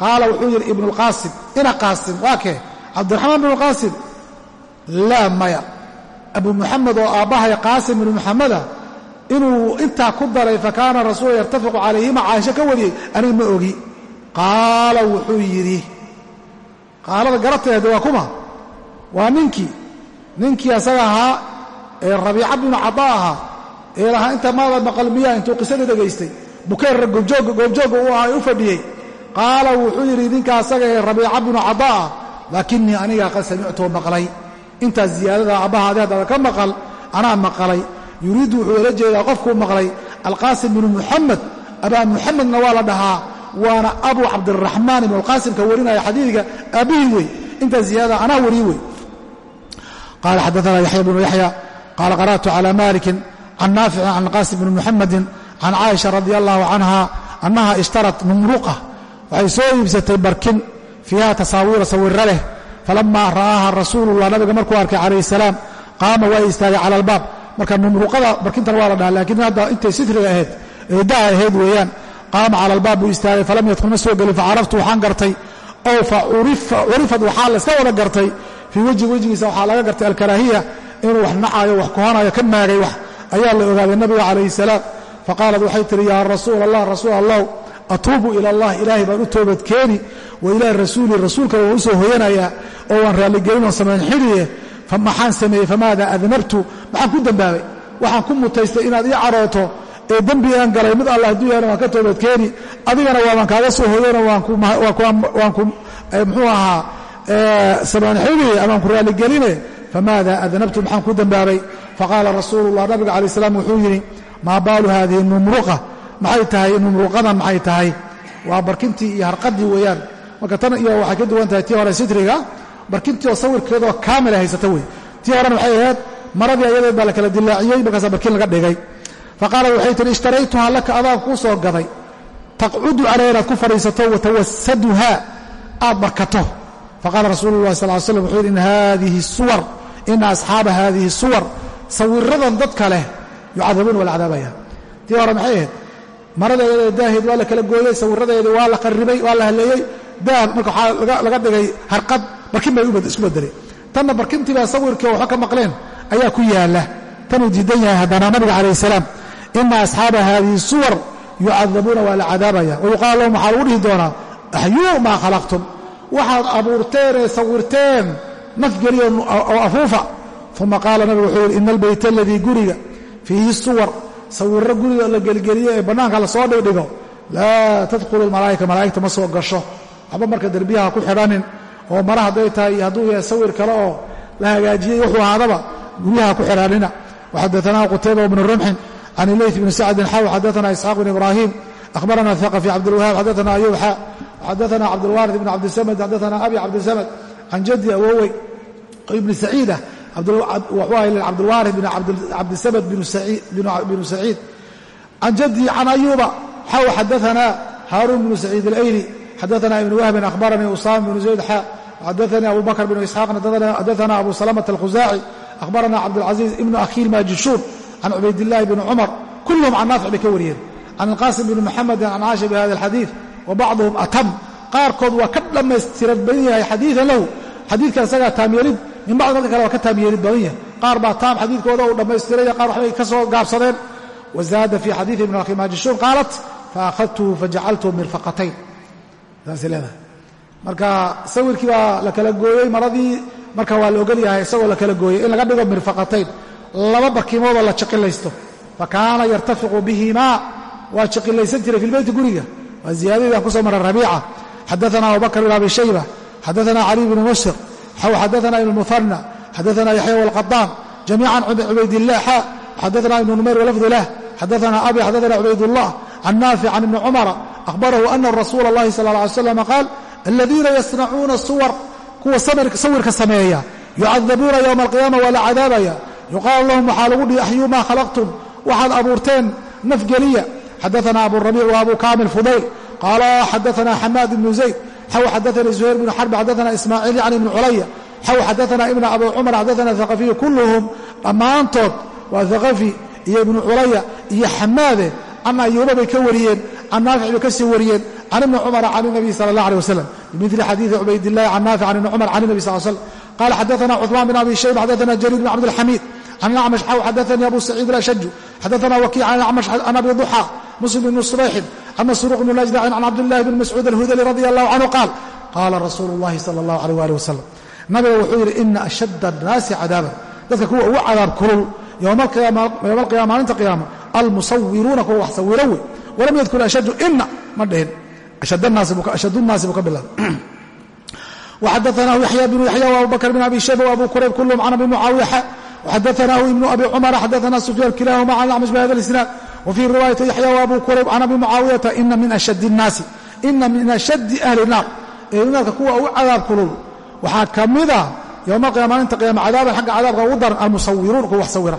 qaala wuxuu yidhi ibnulqaasim ina qaasim waa kee? Cabdiraxmaan bnulqaasim laa maya. Abu muxamed oo aabbahay qaasim ibnu muxameda inuu intaa ku daray fakaana rasuula yartafiqu calayhima caaisho ka wariyey? Aniga ma ogi. Qaala wuxuu yidhi qaalada garateeda waa kuma waa ninkii ninkii asaga ahaa ee rabiica binu cadaa ahaa ee lahaa inta maada maqal miya intuu qisadii dhegaystay. Bukeyrra goobjoogga u ahaa ee u fadhiyey. Qaala wuxuu yidhi ninka asaga ee rabiica binu cadaa ah laakinii aniga qad samictuu maqlay. Intaas ziyaadada aabbaha adi haddada ka maqal anaa maqalay. Yuriiddu wuxuu ula jeedaa qofkuu maqlay alqaasim binu muxamed abaa muxamedna waa la dhahaa waana abu cabdiraxmaan ibnu alqaasimka warinaya xadiidka aabbihii wey intaas ziyaadada anaa wariye wey qaala xadaana yaxya bnu yaxya qaala qara'tu cala malikin can naaficin can qaasim bni muxamedin can caaisha radi allahu canha annaha ishtarat numruqa waxay soo iibsatay barkin fiiha tasaawiira sawirra leh. Falamaa ra'aaha rasuulullah nabiga markuu arkay calayh salaam qaama waa istaagay cala marka numruqada barkintan waa la dhaha laakiin hadda intay sitriga ahayd eedaha ahayd weeyaan qaama cala albaab buu istaagay falam yadkhul ma soo gelin facaraftu waxaan gartay ow fa curifad waxaa layska wada gartay fii wejhi wejigiisa waxaa laga gartay alkaraahiya inuu wax nacayo wax kohanayo ka maagay wax ayaa la ogaaday nabiga calayhi salaam. Faqaalat waxay tihi yaa rasuul allah rasuul allah atuubu ila allah ilaahay baan u toobadkeeni wa ilaahi rasuuli rasuulka waan u soo hoyanayaa oo waan raalligelinoo samayn xidhiye maxaan sameeyey famaada adnabtu? Maxaan ku dembaabay waxaan ku mutaystay inaad ii carooto ee dembigaan galay mid allah hadduu yahana waan ka toobadkeeni. Adigana waaban kaaga soo hoyano waan ku muxuu ahaa samayn xidhiye amaan ku raalligeline famaada adnabtu maxaan ku dembaabay faqaala rasuulu llah nabiga calayi salaam wuxuu yidhi maa baalu haadihi numruqa? Maxay tahay numruqadan maxay tahay? Waa barkintii iyo harqadii weeyaan. Marka tan iyo waxay ka duwan tahay tii hore sitriga barkintii oo sawirkeedoo kaamila haysata wey tii horena waxay ahayd maradii ayadeed baa la kala dilaaciyey markaasa barkin laga dhigay faqaalat waxay tihi ishtaraytuha laka adaan kuu soo gaday taqcudu inaad ku fadhiisato watawasaduha aad barkato faqaala rasuulu llahi sal l slam wuxuu yidhi in haadihi suwar ina asxaaba haadihi suwar sawiradan dadka leh yucadabuuna waa la cadaabaya tii hore maxay ahayd maradeeda daaheed waa la kala gooyey sawiradeedii waa la qarribay waa la halleeyey daah marka waxaa laga dhigay harqad barkin bay isku bedelay tanna barkintiibaa sawirkii waxba ka maqleen ayaa ku yaalla tanuu diidan yahay haddana nabiga calayh salaam ina asxaaba haadihi suwar yucadabuuna waa la cadaabaya wayuqaal lahum waxaa lagu dhihi doonaa axyuu maa khalaqtum waxaad abuurteen ee sawirteen nafgeliyo oo afuufa uma qaala nabigu wuxuu yidhi ina albeyt aladii guriga fiihi suwar sawirro guriga la gelgeliyo ee bannaanka la soo dhigdhigo laa tadkhulu lmalaa'ika malaa'igta ma soo gasho waxba marka derbiyaha ku xidhanin oo mara hadday tahay hadduu yahay sawir kale oo la hagaajiyey wuxuu ahaadaba guryaha ku xidhaanina waxadaanaa qutayba bnu rumxin can ilayth bni sacdin xaw xadaana isxaaq bn ibraahim ahbarana haqafi cabdilwahaab xadaana ayub xa xadaana cabdilwaarid ibn cabdisamad xadaana abi cabdisamad can jaddi awowey ibni saciida cabdilwaarid bn cabdisamad binu saciid can jaddi can ayuba xaw xadaana haaruun bnu saciid alayli xadaana ibn wahbin ahbaranii usama bnu zayd xa xadaanii abu bakr bn isxaaq xadaana abu salamة alkhuzaaci ahbarana cabdاlcaziiz ibnu akhiil maajishuun can cubaydillahi bni cumar kulluhum can naafic bay ka wariyeen can alqaasim bni muxamedin can caasha bihada alxadiid wa bacduhum atam qaarkood waa ka dhammaystiran badan yahay xadiidan lahu xadiidkan isagaa taamyeelid min bacdi dadka kale waa ka taamyeelid badan yahay qaar baa taam xadiidkooda uu dhammaystiraya qaar waxbay ka soo gaabsadeen wazaada fii xadiidi ibn akhi maajishuun qaalat faakhadtuhu fajacaltuhu mirfaqatayn saasay leedahay marka sawirkii baa la kala gooyey maradii marka waa la ogol yahay isagoo la kala gooyey in laga dhigo mirfaqatayn laba barkimoodoo la jiqilaysto fa kaana yartafiqu bihimaa waa jiqilaysan jiray fi lbeyti guriga. Waa ziyaadadii ku soo maray rabiica. Xadaana abubakr bn abi shayba. Xadaana cali bnu musir xaw xadaana ibn muhanna xadaana yaxya walqadaan jamiican cubaydillah xa ibnu numayr walafdu lah xadaana abi xadaana cubaydullah can naafic can ibni cumara ahbarahu ana rasuula اllahi sal lla alay slam qaal aladiina yasnacuuna suwar kuwa sawirka sameeya. Yucadabuuna yowma alqiyaama waa la cadaabaya yuqaalu lahum waxaa lagu dhihi axyuu maa khalaqtum waxaad abuurteen nafgeliya xadaana aburabiic wa abu kaamil fudayl qaala xadaana xamaad ibnu zayd xaw xadaanii zuhayr bnu xarbi xadaana ismaaciil yani ibnu culaya xaw xadaana ibna abi cumar xadaana haqafiyu kulluhum dhammaantood waa haqafi iyo ibnu culaya iyo xamaade can ayuuba bay ka wariyeen can naafic bay ka sii wariyeen can ibni cumara can inabiy sala allah aleh wasalam bimili xadiidi cubaydillahi can naafic can ibni cumar can inabi sal slam qala xadaana cuثmaan bin abi shayba xadaana jariir bn cabdilxamiid an acmash xadani abu saciid ashaju xadaana wakiic an acmash an abi duxa muslim bni subayxin an masruuq bni najdain can cabdillahi bni mascuud alhudali radia allahu canhu qaal qaala rasuulu llahi sala allahu aleyh waalih wasalam nabiga wuxuu yidhi ina ashadda annaasi cadaaban dadka kuwa ugu cadaab kulul yowmalqiyaama maalinta qiyaama almusawiruuna kuwa wax sawiro wey walam yadkul ashaddu ina ma dhihin ashadunnaasi buu ka bilaabay waxadanahu yaxya binu yaxya wa abubakr bn abi shayba wa abu kurayb kulluhum can abi mucaawiya xadaanah ibn abi cumara xadaana sufyaan kilahuma can acmash bihada isnaad wafii riwaayati yaxya waabu kurayb can abi mucaawiyata ina min ashadi nnaasi ina min ashaddi ahli naar ehlinaarka kuwa ugu cadaab kulul waxaa ka mida yowma qiyama maalinta qiyama cadaaban xagga cadaabka ugu daran almusawiruun kuwa wax sawira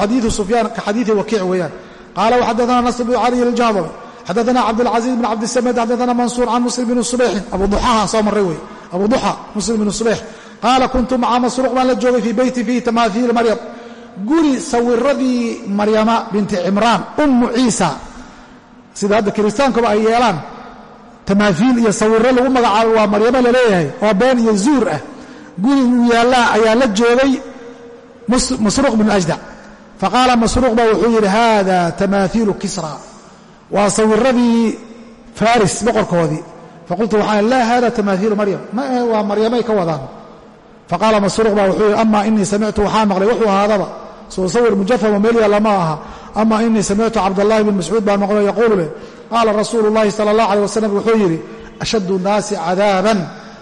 xadiiu sufyaan ka xadiidi wakiic weeyaan qaala waxadaana nasr bn caliy aljaadawi xadaana cabdilcaziiz bn cabdisamad xadaana mansuur can muslim bni subeyxin abu duxaha soo maray wey abu duxa muslim bni subeyx qaala kuntu maca masruuq baan la joogay fii beyti fiihi tamaahiil maryam. Guri sawiradii maryama binti cimraan ummu ciisa. Sida hadda kiristaankuba ay yeelaan tamaahiil iyo sawiro lagu magacaabo waa maryamo la leeyahay oo been iyo zuur ah. Guri uu yaallaa ayaa la joogay masruuq bnu ajdac faqaala masruuq baa wuxuu yidhi hada tamaahiilu kisra. Waa sawiradii faris boqorkoodii. Faqultu waxaan laa hada tamaahiilu maryam. Ma ahe waa maryamay ka wadaan faqaala masruuq baa wuxuu yidhi ama inii samictu waxaan maqlay wuxuu ahaadaba soo sawir mujafamo meel yaalla ma aha ama inii samictu cabdallahi bn mascuud baan maqlo yaquulu leh qaala rasuulu llahi sala allah aleh wasalam wuxuu yidhi ashaddu nnaasi cadaaban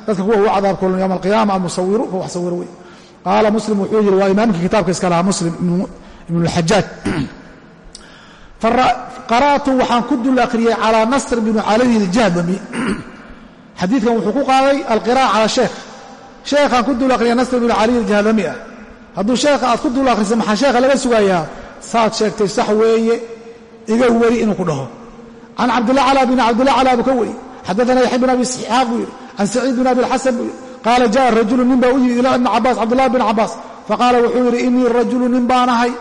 dadka kuwa ugu cadaab kulan yowma alqiyaama almusawiru kuwa wax sawiro wey qaala muslim wuxuu yidhi waa imaamkii kitaabka iska lahaa muslim ibnu lxajaaj qara'tu waxaan ku dul akhriyey calaa nasr bni caliy aljahdami xadiidkan wuxuu ku qaaday alqira'a cala sheekh sheekhaan ku dul akhriyay nasr bni caliy aljahdami ah. Hadduu sheekha aad ku dul akhrisa maxaa sheekha laga sugayaa? Saad sheegtay sax weeye iga weri inuu ku dhaho. Can cabdillah cala bn cabdillah ka weri xadaana yaxya bn abi isxaaq buu yidhi. Can saciid bn abi alxasan buu yidhi. Qaala jaءa rajulu nin baa u yimid ilaa ibni cabaas cabdillahi bn cabaas faqaala wuxuu yidhi inii rajulu nin baanahay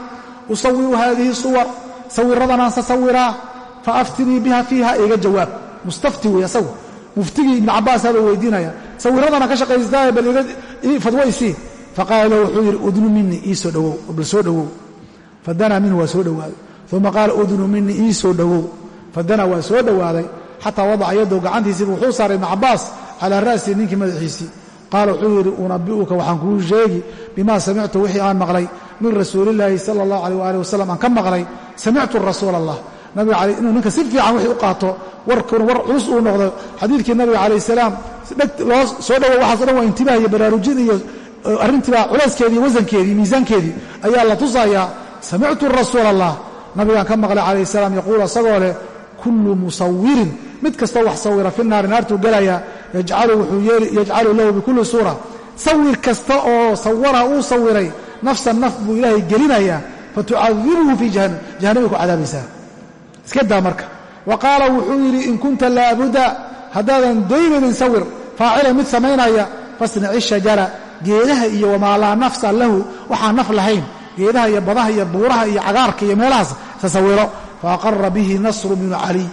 usawiru hadihi suwar. Sawiradanaan sasawiraa faaftinii biha fiiha iga jawaab. Mustafti wey asagu. Muftigii ibni cabaasaa bay weydiinaya sawiradana ka shaqaystaa bal fadwo isii faqaala wuxuu yidhi udnu minii iisoo dhowow bal soo dhowow. Fadanaa minhu waa soo dhowaaday. Uma qaala udnu minii iisoo dhowow. Fadanaa waa soo dhowaaday xataa wadaca yadow gacantiisiiba wuxuu saaray ibnu cabaas calaa ra'sii ninkii madaxiisii qaala wuxuu yidhi unabi'uka waxaan kuu sheegi bimaa samictu wixii aan maqlay min rasuulillaahi sala allahu aleyh waali wasalam aan ka maqlay. Samictu rasuula allah nabiga inuu ninka si fiican wixii u qaato warkuna war culus uu noqdo. Xadiidkii nabiga calayh salaam loo soo dhowo waxaas o dhan waa intibaah iyo baraarujin iyo arrintiibaa culayskeedii wasankeedii miisaankeedii ayaa la tusayaa samictu rasuula allah nabigaan ka maqlay calayh salaam yaquulu asagoo leh kullu musawirin mid kastoo wax sawira fi naari naartuu gelaya yajcalu lahu bikulli suura. Sawir kasta oo sawara uu sawiray nafsan naf buu ilaahay gelinayaa fatucadibuhu fii jahannam jahannamay ku cadaabaysaa iska daa marka. Wa qaala wuxuu yidhi in kunta laabuda haddaadan daynaynin sawir faacila mid samaynaya fasnici shajara geedaha iyo wamaa laa nafsa lahu waxaan naf lahayn. Geedaha iyo badaha iyo buuraha iyo cagaarka iyo meelahaas sasawiro. Faaqara bihi nasru bnu caliy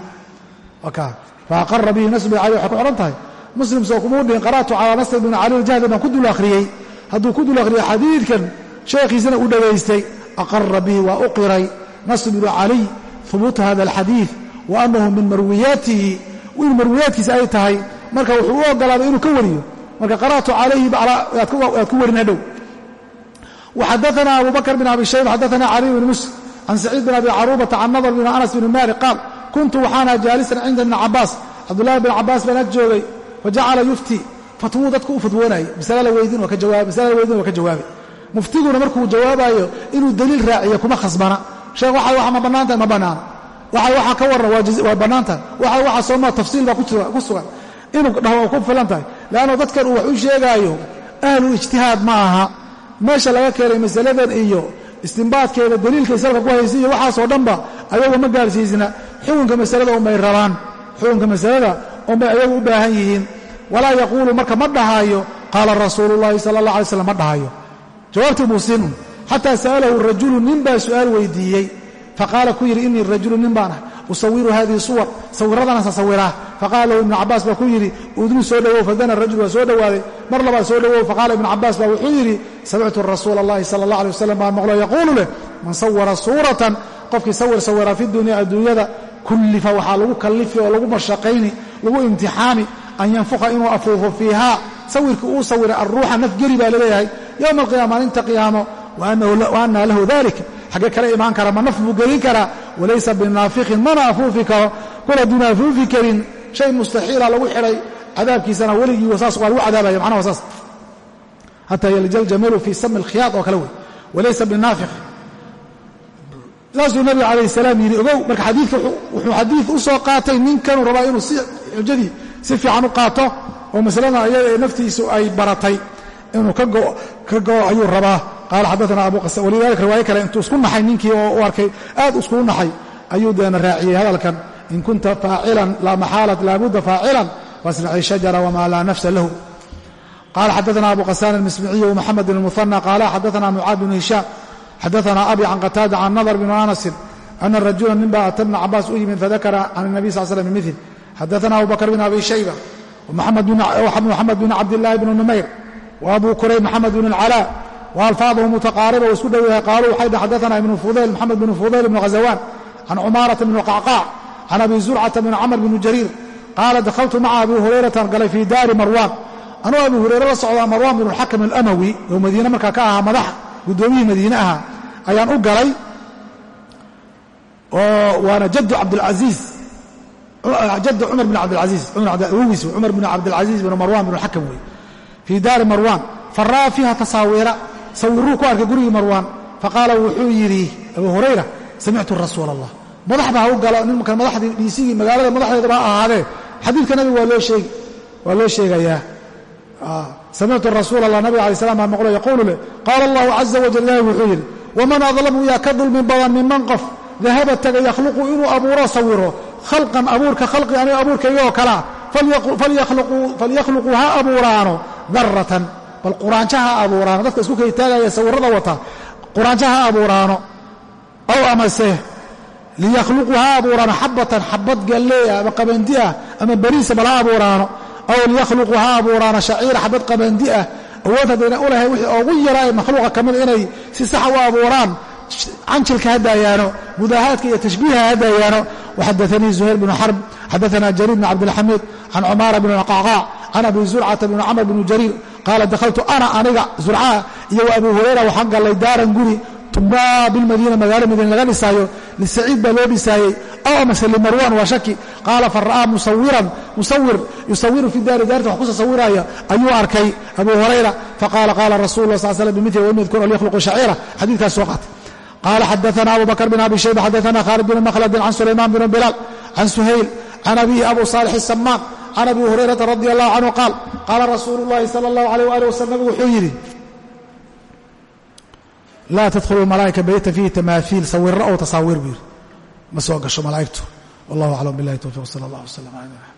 faaqara bihi nasru bnu cali waxay ku xidhan tahay. Muslim soo kumuu dhihin qara'tu calaa nasr bni cali ljahdi baan ku dul akhriyey hadduu ku dul akhriyey xadiidkan sheekhiisana u dhegaystay. Aqara bihi waa u qiray. Nasr bnu caliy hubuuta hada alxadiid wa annahu min marwiyaatihi in marwiyaadkiisa ay tahay. Marka wuxuu u ogolaaday inuu ka wariyo. Marka qara'tu calayhi yaad ku warin hadhow waxadaana abu bakr bn abi shayba xadaana caliy bn musr can saciid bin abi carubata can nadr bn anas bn malik qaal kuntu waxaana jaalisan cinda ibn cabaas cabdulahi bn cabaas baan ag joogay fajacala yufti fatwuu dadku u fatwoonayay masala la weydiin waa ka jawaabay. Muftiguna markuu jawaabayo inuu daliil raaciyo kuma khasbana. Sheekh waxa ma bannaantahay ma bannaana waxa waxa ka warran waa bannaantahay waxa waxa sooma tafsiil baa ku sugan inuu dhaho ku filan tahay. Leanno dadkan uu wax u sheegaayo ahlu ijtihaad ma aha. Meesha laga keenay masaladan iyo istimbaadkeeda daliilkay salka ku haysa iyo waxaasoo dhanba ayagu ma gaarsiisna xukunka masalada unbay rabaan. Xukunka masalada unbay ayagu u baahan yihiin. Walaa yaquulu marka ma dhahaayo qaala rasuulu llaahi sala allah alay slam ma dhahayo jawaabtii buu siinun xataa sa'alahu rajulu nin baa su'aal weydiiyey faqaala ku yidhi innii rajulu nin baan ah usawiru hadihi suwar sawirradana sasawiraa faqaala lahu ibnu cabaas baa ku yidhi udnu soo dhowow fadana rajul waa soo dhowaaday mar labaad soo dhowow faqaala ibnu cabaas baa wuxuu yidhi samictu rasuula allahi sala allah alay wasalam baan maqlo yaquulu leh man sawara suuratan qofkii sawir sawira fi dunya adduunyada kullifa waxaa lagu kallifi oo lagu mashaqayni lagu imtixaami an yanfuqa inuu afuufo fiihaa sawirkii uu sawiray alruuxa naf geli baa la leeyahay yowma alqiyaama maalinta qiyaamo wa lahu dalika xaggee kala imaan kara ma naf buu gelin karaa. Walaysa binaafiqin mana afuufi karo kul hadduuna afuufi karin shay mustaxiila lagu xidhay cadaabkiisana weligii saas waa lagu cadaabaya macnaha saas. Xataa yaljal jamalu fii sami alkhiyaad oo kale wey. Walaysa binaafiq. Saasuu nabiga calayh salaam yidhi ogow marka xadiidka wuxuu xadiid u soo qaatay ninkanuu rabaa inuu si xujadii si fiican u qaato oo masalada ayada ee naftiisu ay baratay. Inuu ka go'o ayuu rabaa qaala xadaana abu qasam walidalika riwaayo kale intuu isku naxay ninkii oo u arkay aad iskugu naxay ayuu deena raaciyey hadalkan in kunta faacilan laa maxaalat laabudda faacilan wasnaci shajara wmaa laa nafsa lahu qaala xadaana abu qasaan almismiciyu wmaxamed bn muhana qaala xadaana mucaad bn hishaam xadaana abi can qataada can nadar bn anasin ana rajula ninba ata bna cabaas u yimid fadakara can nabiy sal slam bimil xadaana abubakr bn abi shayba wamaxamed bn cabdilaahi bn numayr wa abu maxamed bn alcalaa walfaadhu mutaqaariba uu isku dhow yahay qaaluu waxay dhe xadaana ibnu fudayl maxamed bnu fudayl ibnu khazawaan can cumaarata bni qacqaac can abi zurcata bni camr bni jariir qaala dakhaltu maca abi hurayratan galay fii daari marwaan anuu abi hurayre la socdaa marwaan bnu xakam alamawi oo madiine markaa ka ahaa madax guddoomiyii madiine ahaa ayaan u galay waana jaddu cabdilcaiiz jaddu cumar bn cabdilcaiiz uwiis cumar bn cabdilcaiiz bnu marwaan bnu xakam wey fii daari marwaan faraafiha tasaawiira sawiruu ku arkay gurigii marwan faqaala wuxuu yidhi abu hurayra samictu rasuula allah madaxba ha u galo nimankan madaxdii dhiisigii magaalada madaxdeedaba ha ahaadee xadiidka nabiga waa loo sheegayaa. Samictu rasuula allah nabiga alay slam baa maqlo yaquulu leh. Qaala allahu caza wajal ilahi wuxuu yidhi waman adlamu yaa ka dulmi badan minman qof dahaba taga yakhluqu inuu abuuro sawiro khalqan abuurka khalqi aniga abuurkayga oo kalea falyakhluquu ha abuuraano daratan bal quraanjo ha abuuraano. Dadka isku kaytaagaya sawirrada wata quraanjo abuuraano. Aw amase liyakhluquu ha abuuraano xabatan xabad galleeah ama qabandi ah ama bariisa bal ha abuuraano. Aw liyakhluquu ha abuuraano shaciira xabad qabandi ah awood haddayna u wixii oogu yaraa ee makhluuqa ka inay si saxa u abuuraan. Canjilka ha daayaano mudaahaadka iyo tashbiiha ha daayaano. Waxadaanii zuhayr bnu xarb xadaana jariir bn cabdilxamiid can cumaara bn qacqaac can abi zurcata bn camr bn jariir qaala dakhaltu ana aniga zurcaa iyo abu hurayra waxaan gallay daaran guri bilmadiina magaalo madiina laga dhisaayo lisaciid baa loo dhisaayey aw amase limarwan waa shaki. Qaala fara'aa musawiran musawir yusawiru fi daari daarta wax ku sasawiraya ayuu arkay abu hurayra. Faqaala qaala rasul lah sal slam bimili wain yadkur an yakhluqu shaciira. Xadiidkaas soo qaatay. Qaala xadaana abu bakr bin abi shayba xadaana khaalid bin makhladin can sulayman bin bilaal can suhayl can abihi abu saalix samaan can abi hurayrata radi allahu canhu qaal qaala rasuulu llahi sala allahu alayh waalih wasalam nabigu wuxuu yidhi laa tadkhulu malaaika beyta fiihi tamaahiil sawiro ow tasaawiir buu yidhi ma soo gasho malaa'igtu wallahu aclam billahi towfiq sala allah wslam ala